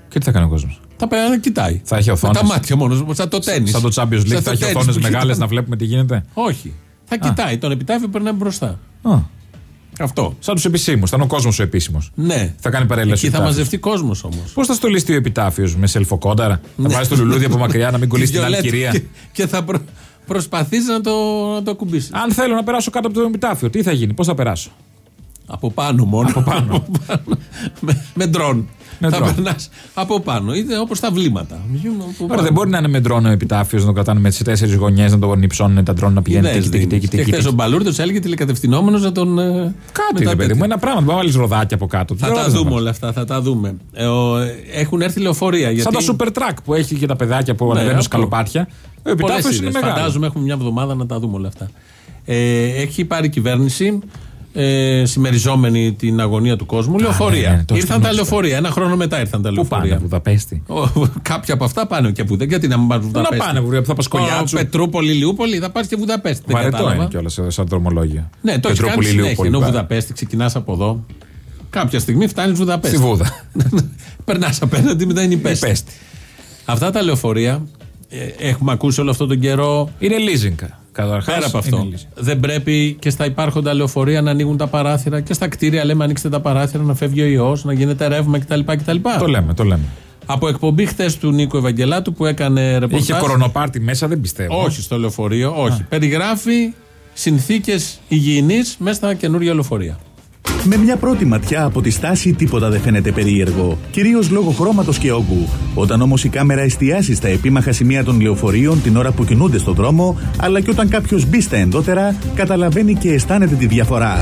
Και τι θα κάνει ο κόσμος; Θα πάει να κοιτάει. Θα έχει Με οθόνες. τα μάτια μόνο, σαν το τέννη. Σαν το Champions League θα έχει οθόνες μεγάλες να βλέπουμε τι γίνεται; Όχι. Θα κοιτάει τον επιτάφιο που περνάει μπροστά. Α. Αυτό. Σαν τους επισήμους. Θα είναι ο κόσμος ο επίσημος. Ναι. Θα κάνει παρέλαση. Εκεί θα μαζευτεί κόσμος όμως. Πώς θα στολιστεί ο επιτάφιος με σελφοκόνταρα; Θα βάζει το λουλούδι από μακριά να μην κολλήσει την άλλη κυρία; Και, και θα προ, προσπαθήσει να το, να το ακουμπήσει. Αν θέλω να περάσω κάτω από το επιτάφιο, τι θα γίνει, πώς θα περάσω; Από πάνω μόνο. Από πάνω. με, με ντρόν. Με θα ντρόν. περνάς από πάνω. Είναι όπως τα βλήματα. Από Ωραία, πάνω. δεν μπορεί να είναι με ντρόνο ο επιτάφιος να το κρατάνε με τις τέσσερις γωνιές, να το νυψώνουν τα ντρόν να πηγαίνει. Ιδέες τίκι, τίκι, δίνεις. τίκι, Και τίκι, χθε ο τίκι. Μπαλούρδος έλεγε τηλεκατευθυνόμενος να τον. ε, Κάτι μετά ρε παιδί τέτοια. μου, ένα πράγμα. Δεν βάλεις ροδάκια από κάτω. Θα Δεν τα ξέρω, δούμε δεν όλα αυτά, θα τα δούμε. Ε, ο- έχουν έρθει λεωφορεία. Γιατί... Σαν τα super truck που έχει και τα παιδάκια που Ναι, ανεβαίνουν αυτό. σκαλοπάτια. Ο Πολλές επιτάφιο είναι ιδέες. μεγάλο. Φαντάζομαι έχουμε μια εβδομάδα να τα δούμε όλα αυτά. Ε, έχει πάρει η κυβέρνηση ε, συμμεριζόμενη την αγωνία του κόσμου λεωφορεία. ναι, ναι, το ήρθαν στο τα λεωφορεία. Ένα χρόνο μετά ήρθαν τα Πού λεωφορεία. πάνε, Βουδαπέστη. Ο- Κάποια από αυτά πάνε και που δεν. Γιατί να μην πάνε Βουδαπέστη. Να πάνε, βουλία, που θα πας Κολιάτσου. Ο Πετρούπολη, Λιούπολη, θα πα και Βουδαπέστη. Δεν Βαρετό κατάλαβα. είναι κιόλας σαν δρομολόγιο. Ναι, το έχεις κάνει Πετρούπολη, συνέχεια. Λιούπολη, Ενώ πάει. Βουδαπέστη ξεκινάς από εδώ. Κάποια στιγμή φτάνεις Βουδαπέστη. Στη Βούδα. Περνάς απέναντι, μετά είναι η Πέστη. Πέστη. Αυτά τα λεωφορεία ε, έχουμε ακούσει όλο αυτόν τον καιρό. Είναι leasing. Καταρχάς, Πέρα από είναι αυτό. leasing. Δεν πρέπει και στα υπάρχοντα λεωφορεία να ανοίγουν τα παράθυρα και στα κτίρια λέμε ανοίξτε τα παράθυρα, να φεύγει ο ιός, να γίνεται ρεύμα κτλ. κτλ. Το λέμε, το λέμε. Από εκπομπή χθες του Νίκο Ευαγγελάτου που έκανε ρεπορτάζ. Είχε κορονοπάρτι μέσα, δεν πιστεύω. Όχι στο λεωφορείο, όχι. Περιγράφει συνθήκες υγιεινής μέσα στα καινούργια λεωφορεία. Με μια πρώτη ματιά από τη στάση τίποτα δεν φαίνεται περίεργο, κυρίως λόγω χρώματος και όγκου. Όταν όμως η κάμερα εστιάσει στα επίμαχα σημεία των λεωφορείων την ώρα που κινούνται στο δρόμο, αλλά και όταν κάποιος μπει στα ενδότερα, καταλαβαίνει και αισθάνεται τη διαφορά.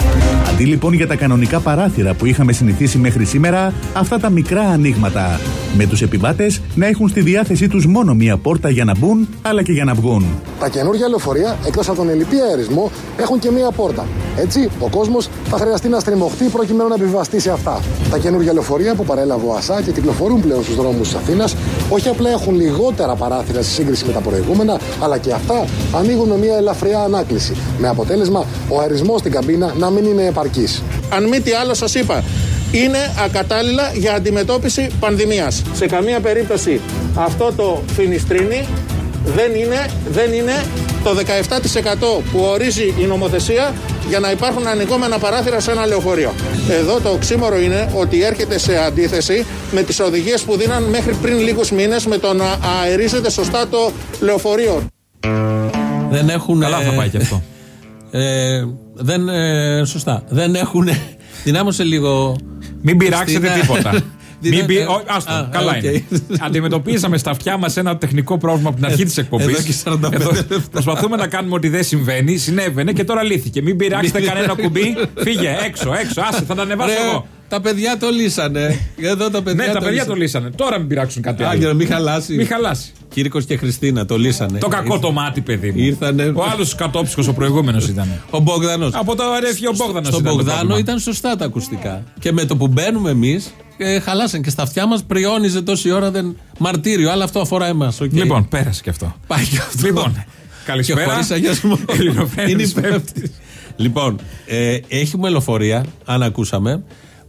Αντί λοιπόν για τα κανονικά παράθυρα που είχαμε συνηθίσει μέχρι σήμερα, αυτά τα μικρά ανοίγματα. Με τους επιβάτες να έχουν στη διάθεσή τους μόνο μία πόρτα για να μπουν, αλλά και για να βγουν. Τα καινούργια λεωφορεία, εκτός από τον ελληπή αερισμό, έχουν και μία πόρτα. Έτσι, ο κόσμος θα χρειαστεί να στριμωχτεί προκειμένου να επιβαστεί σε αυτά. Τα καινούργια λεωφορεία που παρέλαβε ο ΑΣΑ και κυκλοφορούν πλέον στους δρόμους της Αθήνας, όχι απλά έχουν λιγότερα παράθυρα σε σύγκριση με τα προηγούμενα, αλλά και αυτά ανοίγουν με μία ελαφριά ανάκληση. Με αποτέλεσμα ο αερισμός στην καμπίνα να μην είναι επαρκής. Αν μη τι άλλο σας είπα, είναι ακατάλληλα για αντιμετώπιση πανδημίας. Σε καμία περίπτωση αυτό το φινιστρίνι δεν είναι, δεν είναι το 17% που ορίζει η νομοθεσία για να υπάρχουν ανοιγόμενα παράθυρα σε ένα λεωφορείο. Εδώ το οξύμορο είναι ότι έρχεται σε αντίθεση με τις οδηγίες που δίναν μέχρι πριν λίγους μήνες με το να αερίζεται σωστά το λεωφορείο. Δεν έχουν. Καλά θα πάει και αυτό. Ε, δεν, ε, σωστά. Δεν έχουν. Δυνάμωσε λίγο. Μην πειράξετε Χριστίνα. τίποτα. Μην Δυνα- πει, ε, ο, άστο, α, καλά οκ. είναι. Αντιμετωπίσαμε στα αυτιά μας ένα τεχνικό πρόβλημα από την αρχή Ε, της εκπομπής. εδώ και 45 λεπτά. Προσπαθούμε να κάνουμε ότι δεν συμβαίνει. Συνέβαινε και τώρα λύθηκε. Μην πειράξετε Μην- κανένα κουμπί. Φύγε έξω, έξω. Άσε, θα τα ανεβάσω Ρε, εγώ. Τα παιδιά το λύσανε. Εδώ τα παιδιά Ναι, τα παιδιά λύσανε. το λύσανε. Τώρα μην πειράξουν κάτι Άγγελο, άλλο. μην χαλάσει. Μην χαλάσει. Κύρικος και Χριστίνα το λύσανε. Το κακό το μάτι, παιδί μου. Ήρθανε. Ο άλλος κατόψυχος ο προηγούμενος ήταν. Ο Μπογδανό. Από το αρέφιο ο Μπόγδανος. Στον Μπογδάνο ήταν σωστά τα ακουστικά. Και με το που μπαίνουμε εμείς, ε, χαλάσαν και στα αυτιά μας πριόνιζε τόση ώρα δεν. Μαρτύριο, αλλά αυτό αφορά εμάς. Λοιπόν, πέρασε και αυτό. Πάει και αυτό. Λοιπόν, Και καλησπέρα. χωρίς αγιασμό. Ελληνοφρένης Είναι η Πέμπτης. Πέμπτη. Λοιπόν, ε, έχουμε λεωφορεία, αν ακούσαμε,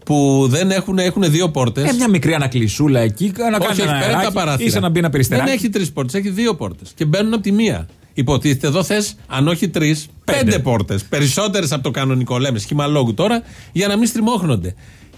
που δεν έχουν, έχουν δύο πόρτες. Ε, μια μικρή ανακλεισούλα εκεί. Να όχι, κάνει όχι, ένα πέρα από τα αεράκι, παράθυρα. Ή σαν να μπει ένα περιστεράκι. Δεν έχει τρεις πόρτες, έχει δύο πόρτες. Και μπαίνουν από τη μία. Υποτίθεται εδώ θες, αν όχι τρεις, πέντε, Πέντε. πόρτες. Περισσότερες από το κανονικό, λέμε, σχήμα λόγου τώρα, για να μην στριμώχνονται.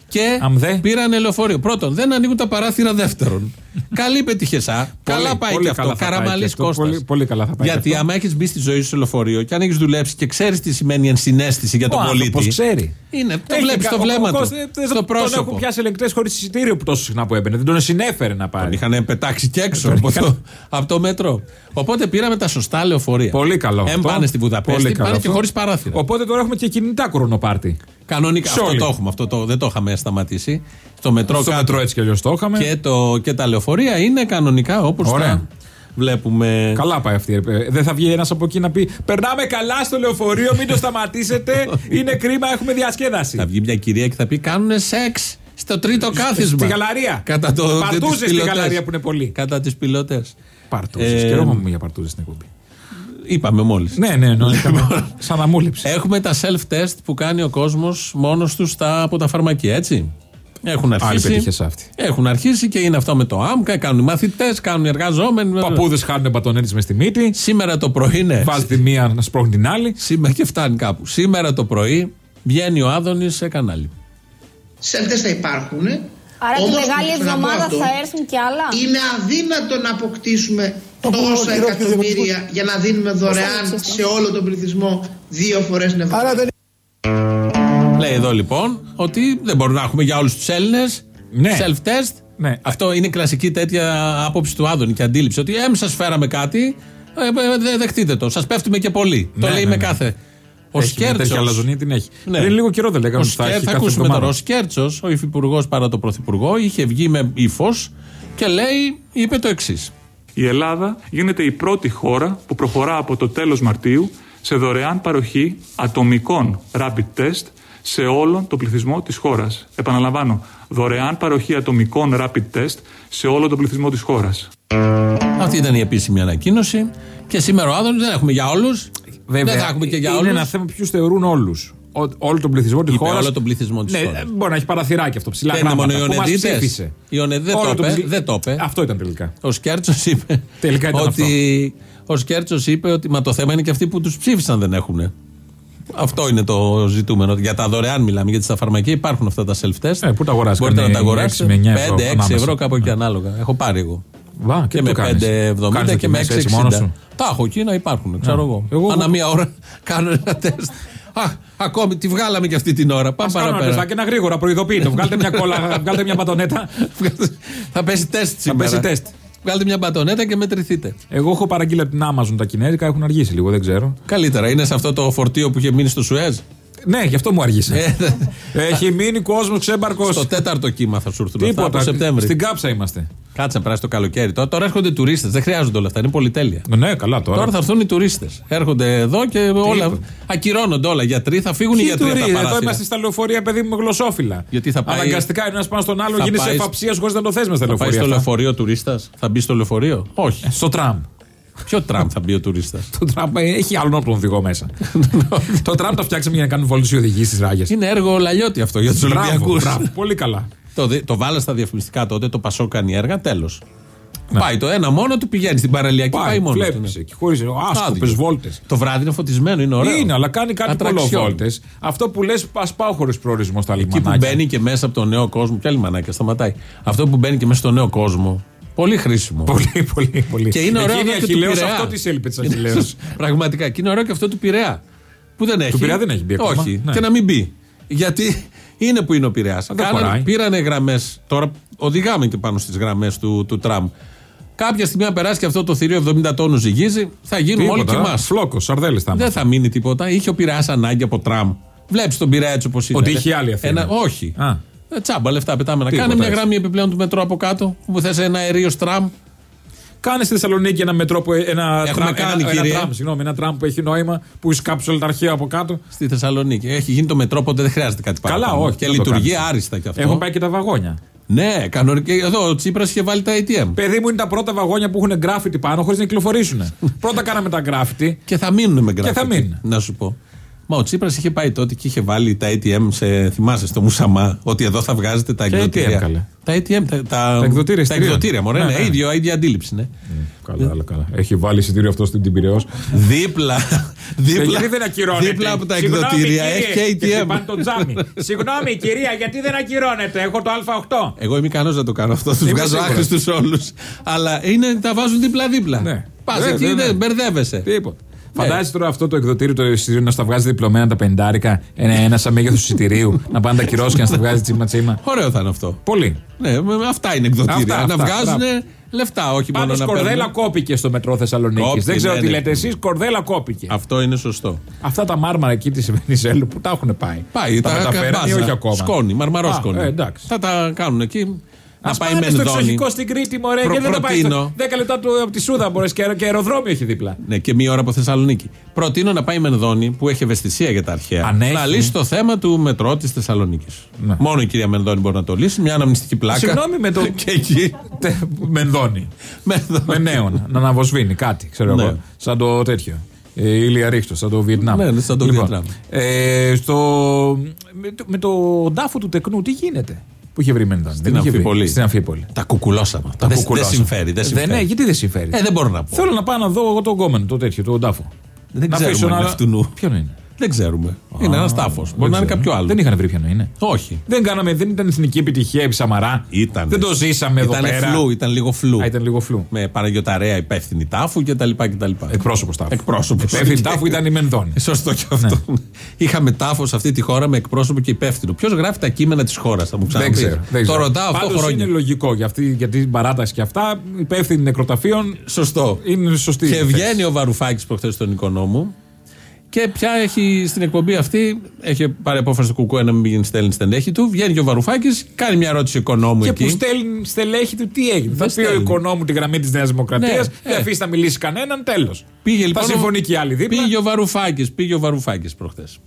Και Αμδέ. πήραν λεωφορείο. Πρώτον, δεν ανοίγουν τα παράθυρα. Δεύτερον, καλή πετυχεσά. Πολύ, καλά πάει πολύ και αυτό. καλά θα πάει Καραμαλής και αυτό. Κώστας. Πολύ- πολύ καλά θα πάει Γιατί και αυτό. άμα έχεις μπει στη ζωή σου σε λεωφορείο και αν έχεις δουλέψει και ξέρεις τι σημαίνει ενσυναίσθηση για τον Ο πολίτη. άνθρωπος ξέρει. Είναι, το Έχει βλέπεις κα- στο ο- βλέμμα ο του. Κώστας, ε, Στο Τον πρόσωπο. έχουν πιάσει ελεγκτές χωρίς εισιτήριο που τόσο συχνά που έμπαινε. Δεν τον συνέφερε να Τον πάρει. είχαν πετάξει και έξω Τον από είχαν- το, από το μέτρο. Οπότε πήραμε τα σωστά λεωφορεία. Πολύ καλό. Εν αυτό. πάνε στη Βουδαπέστη, Πολύ καλό πάνε και αυτό. χωρίς παράθυρα. Οπότε τώρα έχουμε και κινητά κορονοπάρτι. Κανονικά Σε αυτό όλη. το έχουμε. Αυτό το, δεν το είχαμε σταματήσει. Στο μετρό Στο κάτω. μετρό έτσι κι αλλιώς το είχαμε. Και, το, και τα λεωφορεία είναι κανονικά όπως Ωραία. τα βλέπουμε. Καλά πάει αυτή. ρε. Δεν θα βγει ένας από εκεί να πει Περνάμε καλά στο λεωφορείο, μην το σταματήσετε. Είναι κρίμα, έχουμε διασκέδαση. Θα βγει μια κυρία και θα πει κάνουν σεξ στο τρίτο κάθισμα. Στη γαλαρία. Κατά το, Παρτούζες τις στη πιλωτές. γαλαρία που είναι πολλοί. Κατά τις πιλωτέ. Παρτούζε. Ε, Και εγώ μου για παρτούζες στην εκπομπή. Είπαμε μόλις. Ναι, ναι, ναι. Σαν να μου λείψε. Έχουμε τα self-test που κάνει ο κόσμος μόνος του από τα φαρμακεία, έτσι. Έχουν αρχίσει. Άλλη πετύχες αυτή. Έχουν αρχίσει και είναι αυτό με το άμκα, κάνουν οι μαθητές, κάνουν οι εργαζόμενοι. Παππούδες χάνουν μπατονέτες μες στη μύτη. Σήμερα το πρωί, ναι. Βάζει τη μία να σπρώχνει την άλλη. Σήμερα και φτάνει κάπου. Σήμερα το πρωί βγαίνει ο Άδωνης σε κανάλι. Σέλτες θα υπάρχουν. Άρα τη Όμως, μεγάλη να πω εβδομάδα αυτό, θα έρθουν κι άλλα; Είναι αδύνατο να αποκτήσουμε πούμε, ο τόσα κύριος εκατομμύρια για να δίνουμε δωρεάν Πώς θα σε όλο τον πληθυσμό δύο φορές την εβδομάδα. Λέει εδώ λοιπόν ότι δεν μπορούμε να έχουμε για όλους τους Έλληνες Ναι. self-test. Ναι. Αυτό είναι κλασική τέτοια άποψη του Άδωνη και αντίληψη. Ότι εμ σας φέραμε κάτι, ε, ε, δε- δεχτείτε το. Σας πέφτουμε και πολύ. το Ναι, λέει ναι, με ναι. κάθε. Ο Έχει μια τέτοια Σκέρτσο. αλαζονία την έχει. Ναι. Πριν λίγο καιρό δεν λέγαμε Ο ότι θα Σκέρ- έχει θα κάθε ακούσουμε εβδομάδα. τώρα. Ο Σκέρτσος, ο υφυπουργός παρά το πρωθυπουργό, είχε βγει με ύφος και λέει, είπε το εξής. Η Ελλάδα γίνεται η πρώτη χώρα που προχωρά από το τέλος Μαρτίου σε δωρεάν παροχή ατομικών rapid test σε όλον τον πληθυσμό της χώρας. Επαναλαμβάνω, δωρεάν παροχή ατομικών rapid test σε όλο τον πληθυσμό της χώρας. Αυτή ήταν η επίσημη ανακοίνωση. Και σήμερα ο Άδωνης δεν έχουμε για όλους. Βέβαια, Δεν θα έχουμε και για είναι όλους. ένα θέμα ποιους θεωρούν όλους. Όλο τον πληθυσμό της Είπε χώρας. όλο τον πληθυσμό της ναι, χώρας. ε, Μπορεί να έχει παραθυράκι αυτό ψηλά. Δεν είναι μόνο οι γράμματα, που μας Ιωνεδίτες. ψήφισε. Οι Ιωνεδίτες δεν Όλο το τον είπε, πληθυ- δεν το είπε. Αυτό ήταν τελικά. Ο Σκέρτσος είπε. Τελικά ήταν ότι, Ο Σκέρτσος είπε ότι μα το θέμα είναι και αυτοί που τους ψήφισαν δεν έχουν. Αυτό είναι το ζητούμενο. Για τα δωρεάν μιλάμε, γιατί στα φαρμακεία υπάρχουν αυτά τα self-test. Ε, πού τα αγοράζεις, Μπορείτε να κάνει τα αγοράσετε. 6 με 9 ευρώ 5-6 ανάμεσα. ευρώ κάπου εκεί ανάλογα. Έχω πάρει εγώ. Βα, Και, τι με το κάνεις; 5,70 Κάνεις και με δοκιμές έτσι μόνος 6,60. σου; Τα έχω εκεί να υπάρχουν, ξέρω Α, εγώ. εγώ- Ανά μία ώρα κάνω ένα τεστ. Α, ακόμη τη βγάλαμε και αυτή την ώρα. Πάμε Ας κάνω ένα παραπέρα. τεστάκι, ένα γρήγορα, προειδοποιείτε. Βγάλτε μια κόλλα, βγάλτε μια μπατονέτα. Θα πέσει τεστ Θα σήμερα. πέσει τεστ. Βγάλτε μια μπατονέτα και μετρηθείτε. Εγώ έχω παραγγείλει από την Amazon τα κινέζικα, έχουν αργήσει λίγο, δεν ξέρω. Καλύτερα. Είναι σε αυτό το φορτίο που είχε μείνει στο Σουέζ; Ναι, γι' αυτό μου αργήσε. Ε, Έχει μείνει κόσμος ξέμπαρκος. Στο τέταρτο κύμα θα σου έρθουν αυτά Τίποτα. από Σεπτέμβρη. Στην κάψα είμαστε. Κάτσε να περάσει το καλοκαίρι. Τώρα, τώρα έρχονται τουρίστες. Δεν χρειάζονται όλα αυτά. Είναι πολυτέλεια. Ναι, καλά τώρα. Τώρα θα έρθουν οι τουρίστες. Έρχονται εδώ και όλα. Ακυρώνονται όλα. Γιατροί θα φύγουν οι Ποιοι γιατροί από τα τουρί, εδώ παράθυρα; είμαστε στα λεωφορεία, παιδί μου, με γλωσσόφυλλα. Γιατί θα πάει- Αναγκαστικά ένας πάνω στον άλλο θα γίνει σε πάει- εφαψία χωρίς να το θες μες στα Θα πάει λεωφορεία. στο αυτά. λεωφορείο τουρίστας; Θα μπει στο λεωφορείο; Όχι. Στο τραμ. Ποιο τραμ θα μπει ο τουρίστας; Το τραμ ε, έχει άλλον από τον οδηγό μέσα. το τραμ το φτιάξαμε για να κάνουν βόλτες οι οδηγοί στις ράγες. Είναι έργο λαλιώτη αυτό για τους Ολυμπιακούς. Πολύ καλά. Το, δι- το βάλα στα διαφημιστικά τότε, το Πασό κάνει έργα, τέλος. Ναι. Πάει το ένα μόνο του, πηγαίνει στην παραλιακή, πάει, μόνος. του, ναι. Βλέπει εκεί, χωρίς άσκοπες Άδειο. βόλτες. Το βράδυ είναι φωτισμένο, είναι ωραίο. Είναι, αλλά κάνει κάτι Ατραξιόν. κολοβόλτε. Αυτό που λες, ας πάω χωρίς προορισμό στα Εκεί που λιμανάκια. μπαίνει και μέσα από τον νέο κόσμο. Ποια λιμανάκια, σταματάει. Αυτό που μπαίνει και μέσα στον νέο κόσμο. Πολύ χρήσιμο. Πολύ, πολύ, πολύ. Και είναι ωραίο Εκείνη η αυτό και του Αχιλλέος, Πειραιά. αυτό της έλειπε της Είναι- Αχιλλέος. Πραγματικά. Και είναι ωραίο και αυτό του Πειραιά. Που δεν έχει. Πειραιά δεν έχει μπει ακόμα. Όχι. Ναι. Και να μην μπει. Γιατί είναι που είναι ο Πειραιά. δεν χωράει. Πήρανε γραμμές. Τώρα οδηγάμε και πάνω στις γραμμές του, του τραμ. Κάποια στιγμή να περάσει και αυτό το θηρίο 70 τόνους ζυγίζει, θα γίνουμε όλοι και εμάς. Φλόκος, σαρδέλε θα Δεν θα μείνει τίποτα. Είχε ο Πειραιάς ανάγκη από τραμ. Βλέπεις τον Πειραιά έτσι όπως είναι. Ότι είχε άλλη Αθήνα. Ένα, όχι. Α. Ε, Τσάμπα λεφτά πετάμε να Τίποτα Κάνε μια έτσι. γραμμή επιπλέον του μετρό από κάτω που θες ένα αερίο τραμ. Κάνε στη Θεσσαλονίκη ένα μετρό που ένα, Έχουμε τραμ, κάνει, ένα, ένα κύριε. τραμ, συγγνώμη, ένα τραμ που έχει νόημα που σκάψει όλα τα αρχεία από κάτω. Στη Θεσσαλονίκη. Έχει γίνει το μετρό, οπότε δεν χρειάζεται κάτι Καλά, παραπάνω. όχι. Και δεν το λειτουργεί κάνεις. άριστα κι αυτό. Έχουν πάει και τα βαγόνια. Ναι, κανονικά. Εδώ ο Τσίπρας είχε βάλει τα ATM. Παιδί μου είναι τα πρώτα βαγόνια που έχουν γκράφιτι πάνω χωρίς να κυκλοφορήσουν. Πρώτα κάναμε τα γκράφιτι. Και θα μείνουν με Και γκράφιτι. θα μείνουν. Να σου πω. Μα ο Τσίπρας είχε πάει τότε και είχε βάλει τα ATM σε. Θυμάσαι στο Μουσαμά ότι εδώ θα βγάζετε τα Ποια εκδοτήρια. ATM, καλέ; Τα ATM, τα, τα, Τα εκδοτήρια Τα εισιτηρίων. εκδοτήρια, μωρέ, Ναι, ναι, ναι. ίδιο, ίδια αντίληψη. Ναι. Καλά, καλά, καλά. Έχει βάλει εισιτήριο αυτό στην Τιμπυρεό. Δίπλα. δίπλα γιατί δεν ακυρώνεται; Δίπλα από τα Συγγνώμη, εκδοτήρια κύριε, έχει και και ATM. χτυπάνε το τζάμι. Συγγνώμη, κυρία, γιατί δεν ακυρώνεται; Έχω το Α8. Εγώ είμαι ικανός να το κάνω αυτό. Τους Είμαι βγάζω σίγουρος. άχρηστους όλους. Αλλά είναι, τα βάζουν δίπλα-δίπλα. Ναι. Πας Ναι, εκεί, ναι, ναι. δεν μπερδεύεσαι. Τίποτα. Ναι. Φαντάζεσαι τώρα αυτό το εκδοτήριο το εισιτήριο να στα βγάζει διπλωμένα τα πεντάρικα, ένα, ένα σαν μέγεθος εισιτηρίου, να πάνε τα κυρώσεις και να στα βγάζει τσίμα τσίμα. Ωραίο θα είναι αυτό. Πολύ. Ναι, με- αυτά είναι εκδοτήρια. Αυτά, να αυτά, βγάζουν μπράβο. λεφτά, όχι μόνο Πάντως να κορδέλα παίρνουν. κόπηκε στο μετρό Θεσσαλονίκης. Κόπηκε, Δεν ξέρω ναι, τι ναι. λέτε εσείς, κορδέλα κόπηκε. Αυτό είναι σωστό. Αυτά τα μάρμαρα εκεί της Βενιζέλου που τα έχουν πάει. Πάει, τα, μεταφέραν ή μπάζα, όχι ακόμα. Σκόνη, μαρμαρό Α, σκόνη. ε, εντάξει. Θα τα κάνουν εκεί. Να Ας πάει πάνε στο μενδόνι. εξοχικό στην Κρήτη, μωρέ, Προ- γιατί δεν θα πάει στο προτείνω. 10 λεπτά του, από τη Σούδα μπορείς και, αερο- και αεροδρόμιο έχει δίπλα. Ναι, και μία ώρα από Θεσσαλονίκη. Προτείνω να πάει Μενδώνη που έχει ευαισθησία για τα αρχαία. Αν έχει. να λύσει το θέμα του μετρό της Θεσσαλονίκης. Ναι. Μόνο η κυρία Μενδώνη μπορεί να το λύσει. Μια αναμνηστική πλάκα. Συγγνώμη με το. και εκεί. Τε- Μενδώνει. Μενδώνη. με νέον. Να αναβοσβήνει κάτι, ξέρω Ναι. εγώ. Σαν το τέτοιο. Ε, Ηλία Ρίχτος, σαν το Βιετνάμ. Ναι, ναι, σαν το Βιετνάμ. Ε, στο, με, το, με το τάφο του τεκνού, τι γίνεται; Που είχε βρει Μενδώνη. Στην Δεν είχε βρει. Αμφίπολη. Στην Αμφίπολη. Τα κουκουλώσαμε. Τα δεν, κουκουλώσαμε. δεν συμφέρει. Δεν συμφέρει. ναι, γιατί δεν συμφέρει; Ε, δεν μπορώ να πω. Θέλω να πάω να δω εγώ τον κόμενο, το τέτοιο, τον τάφο. Δεν να ξέρουμε αφήσω αν να- είναι αυτού νου. Ποιον είναι; Δεν ξέρουμε. είναι ένας τάφος. Δεν Μπορεί να είναι ξέρω. κάποιο άλλο. Δεν είχαν βρει ποιον είναι. Όχι. Δεν, κάναμε, δεν ήταν εθνική επιτυχία επί Σαμαρά. Ήταν. Δεν το ζήσαμε εδώ ήταν πέρα. φλού, ήταν λίγο φλού. Α, ήταν λίγο φλού. Με Παναγιοταρέα υπεύθυνη τάφου κτλ. κτλ. Εκπρόσωπος τάφου. Εκπρόσωπος. Υπεύθυνη τάφου ήταν η Μενδώνη. Σωστό και αυτό. Είχαμε τάφο σε αυτή τη χώρα με εκπρόσωπο και υπεύθυνο. Ποιος γράφει τα κείμενα της χώρας, θα μου Δεν ξαναπείς; ξέρω. δεν Το ξέρω. ρωτάω αυτό Πάντως χρόνια. είναι λογικό για, αυτή, για την παράταση και αυτά. Υπεύθυνη νεκροταφείων Σωστό. είναι σωστή. Και η θέση. βγαίνει ο Βαρουφάκης προχθές στον οικονόμου. Και πια έχει στην εκπομπή αυτή, έχει πάρει απόφαση του Κουκουέ να μην πηγαίνει στέλνει στελέχη του. Βγαίνει και ο Βαρουφάκης, κάνει μια ερώτηση οικονόμου Και εκεί. που στέλνει στελέχη του, τι έγινε; Θα πει ο στέλνει. οικονόμου τη γραμμή της Νέας Δημοκρατίας, Ναι, δεν ε. αφήσει να μιλήσει κανέναν, τέλος. Πήγε λοιπόν. Θα ο- συμφωνεί και οι άλλοι δίπλα. Πήγε ο Βαρουφάκης, πήγε ο Βαρουφάκης προχθές.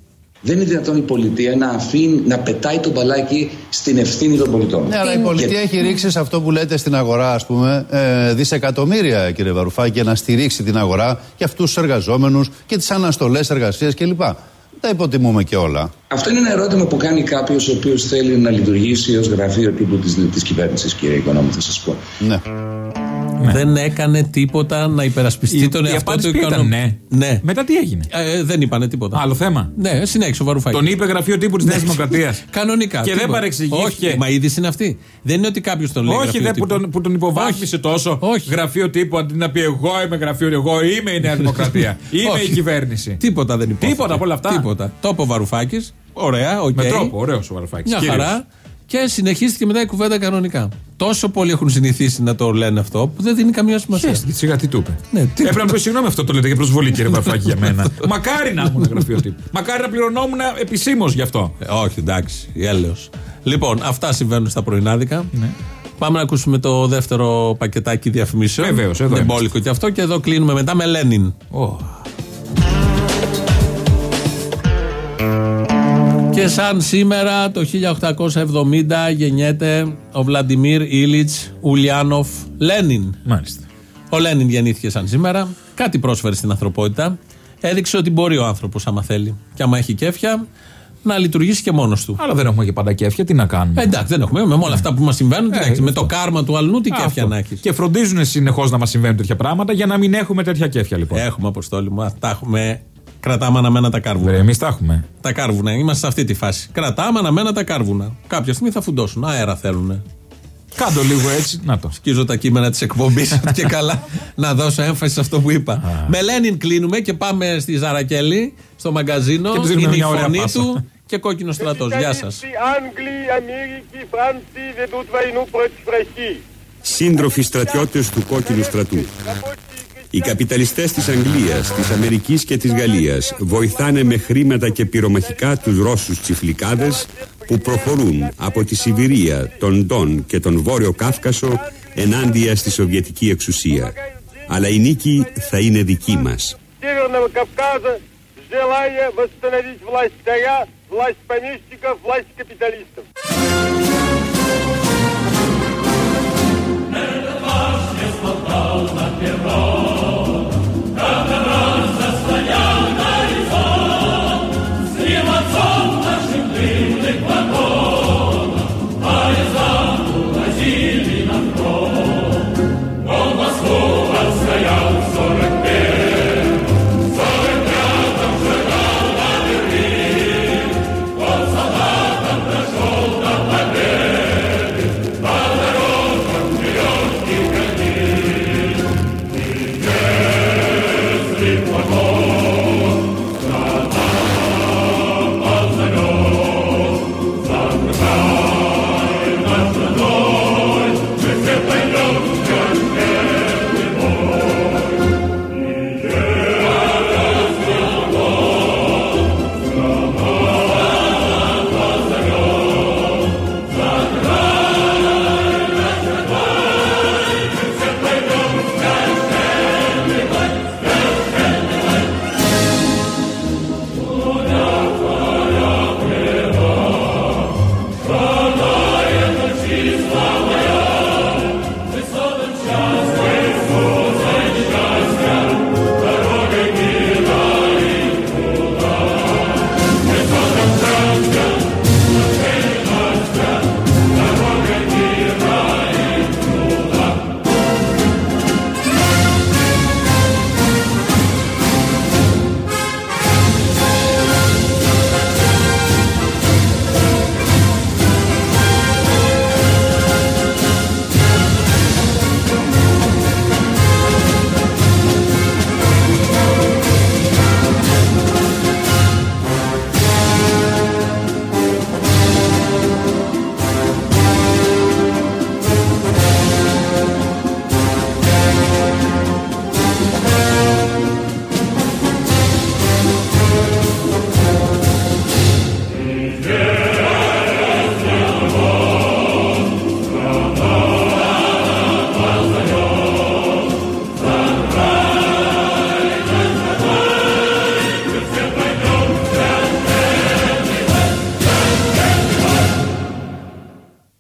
Δεν είναι δυνατόν η πολιτεία να αφήνει να πετάει το μπαλάκι στην ευθύνη των πολιτών. Ναι, αλλά η πολιτεία έχει ρίξει σε αυτό που λέτε στην αγορά, ας πούμε, ε, δισεκατομμύρια, κύριε Βαρουφάκη, για να στηρίξει την αγορά και αυτούς τους εργαζόμενους και τις αναστολές εργασίας κλπ. Τα υποτιμούμε και όλα. Αυτό είναι ένα ερώτημα που κάνει κάποιος ο οποίος θέλει να λειτουργήσει ως γραφείο τύπου της κυβέρνησης, κύριε Οικονόμου, θα σας πω. Ναι. Δεν έκανε τίποτα να υπερασπιστεί Η- τον η εαυτό απάντηση του ποια οικονομικού. ήταν, ναι. Μετά τι έγινε; Ε, δεν είπανε τίποτα. Άλλο θέμα; Ναι, συνέχισε ο Βαρουφάκη. Τον είπε γραφείο τύπου της Νέας Δημοκρατίας. Κανονικά. Και δεν τίποτα. παρεξηγήθηκε. Όχι, μα η είδηση είναι αυτή. Δεν είναι ότι κάποιος τον λέει. Όχι, γραφείο δε, που, τύπου. τον, που τον υποβάθμισε τόσο. Γραφείο τύπου αντί να πει εγώ είμαι γραφείο, εγώ είμαι η Νέα Δημοκρατία. είμαι Όχι. η κυβέρνηση. Τίποτα δεν ειπώθηκε. Τίποτα από όλα αυτά. Τίποτα. Το είπε ο Βαρουφάκης. Ωραία, οκ. Με τρόπο, ωραίος ο Βαρουφάκης. Μια χαρά. Και συνεχίστηκε μετά η κουβέντα κανονικά. Τόσο πολλοί έχουν συνηθίσει να το λένε αυτό που δεν δίνει καμία σημασία. Χαίρεστε, σιγά τι του είπε. Ναι, τι- Έπρεπε να πει συγγνώμη αυτό το λέτε για προσβολή, κύριε Βαρουφάκη, για μένα. Μακάρι να ήμουν γραφείο τύπου. Μακάρι να πληρωνόμουν επισήμως γι' αυτό. Ε, όχι, εντάξει, έλεος. Λοιπόν, αυτά συμβαίνουν στα πρωινάδικα. Πάμε να ακούσουμε το δεύτερο πακετάκι διαφημίσεων. Βεβαίως, εδώ Είναι είμαστε. μπόλικο και αυτό. Και εδώ κλείνουμε μετά με Λένιν. Και σαν σήμερα το 1870 γεννιέται ο Βλαντιμίρ Ήλιτς Ουλιάνοφ Λένιν. Μάλιστα. Ο Λένιν γεννήθηκε σαν σήμερα. Κάτι πρόσφερε στην ανθρωπότητα. Έδειξε ότι μπορεί ο άνθρωπος, άμα θέλει. Και άμα έχει κέφια, να λειτουργήσει και μόνος του. Αλλά δεν έχουμε και πάντα κέφια, τι να κάνουμε; Ε, εντάξει, δεν έχουμε. Με όλα αυτά που μας συμβαίνουν, τι να έχεις. με το κάρμα του αλλού, τι κέφια Αυτό. να έχεις. Και φροντίζουν συνεχώς να μας συμβαίνουν τέτοια πράγματα για να μην έχουμε τέτοια κέφια λοιπόν. Έχουμε αποστόλη μου. Τα έχουμε. Κρατάμε αναμένα τα κάρβουνα. Εμείς τα έχουμε. Τα κάρβουνα. Είμαστε σε αυτή τη φάση. Κρατάμε αναμένα τα κάρβουνα. Κάποια στιγμή θα φουντώσουν. Αέρα θέλουν. Κάντο λίγο έτσι. Να το. Σκίζω τα κείμενα της εκπομπής και καλά να δώσω έμφαση σε αυτό που είπα. Με Λένιν κλείνουμε και πάμε στη Ζαρακέλη, στο μαγκαζίνο. Και τους δίνουμε Είναι η μια ωραία φωνή πάσα. του και κόκκινο στρατός. Γεια σας. Άγγλοι, Αμερικοί, Φράνσοι δεν τούτ βαϊνού προτισφραχή. Σύντροφοι στρατιώτες του κόκκινου στρατού. Οι καπιταλιστές της Αγγλίας, της Αμερικής και της Γαλλίας βοηθάνε με χρήματα και πυρομαχικά τους Ρώσους τσιφλικάδες που προχωρούν από τη Σιβηρία, τον Ντόν και τον Βόρειο Κάφκασο ενάντια στη Σοβιετική εξουσία. Αλλά η νίκη θα είναι δική μας. Северного Кавказа, желая восстановить власть царя, власть помещиков, власть капиталистов.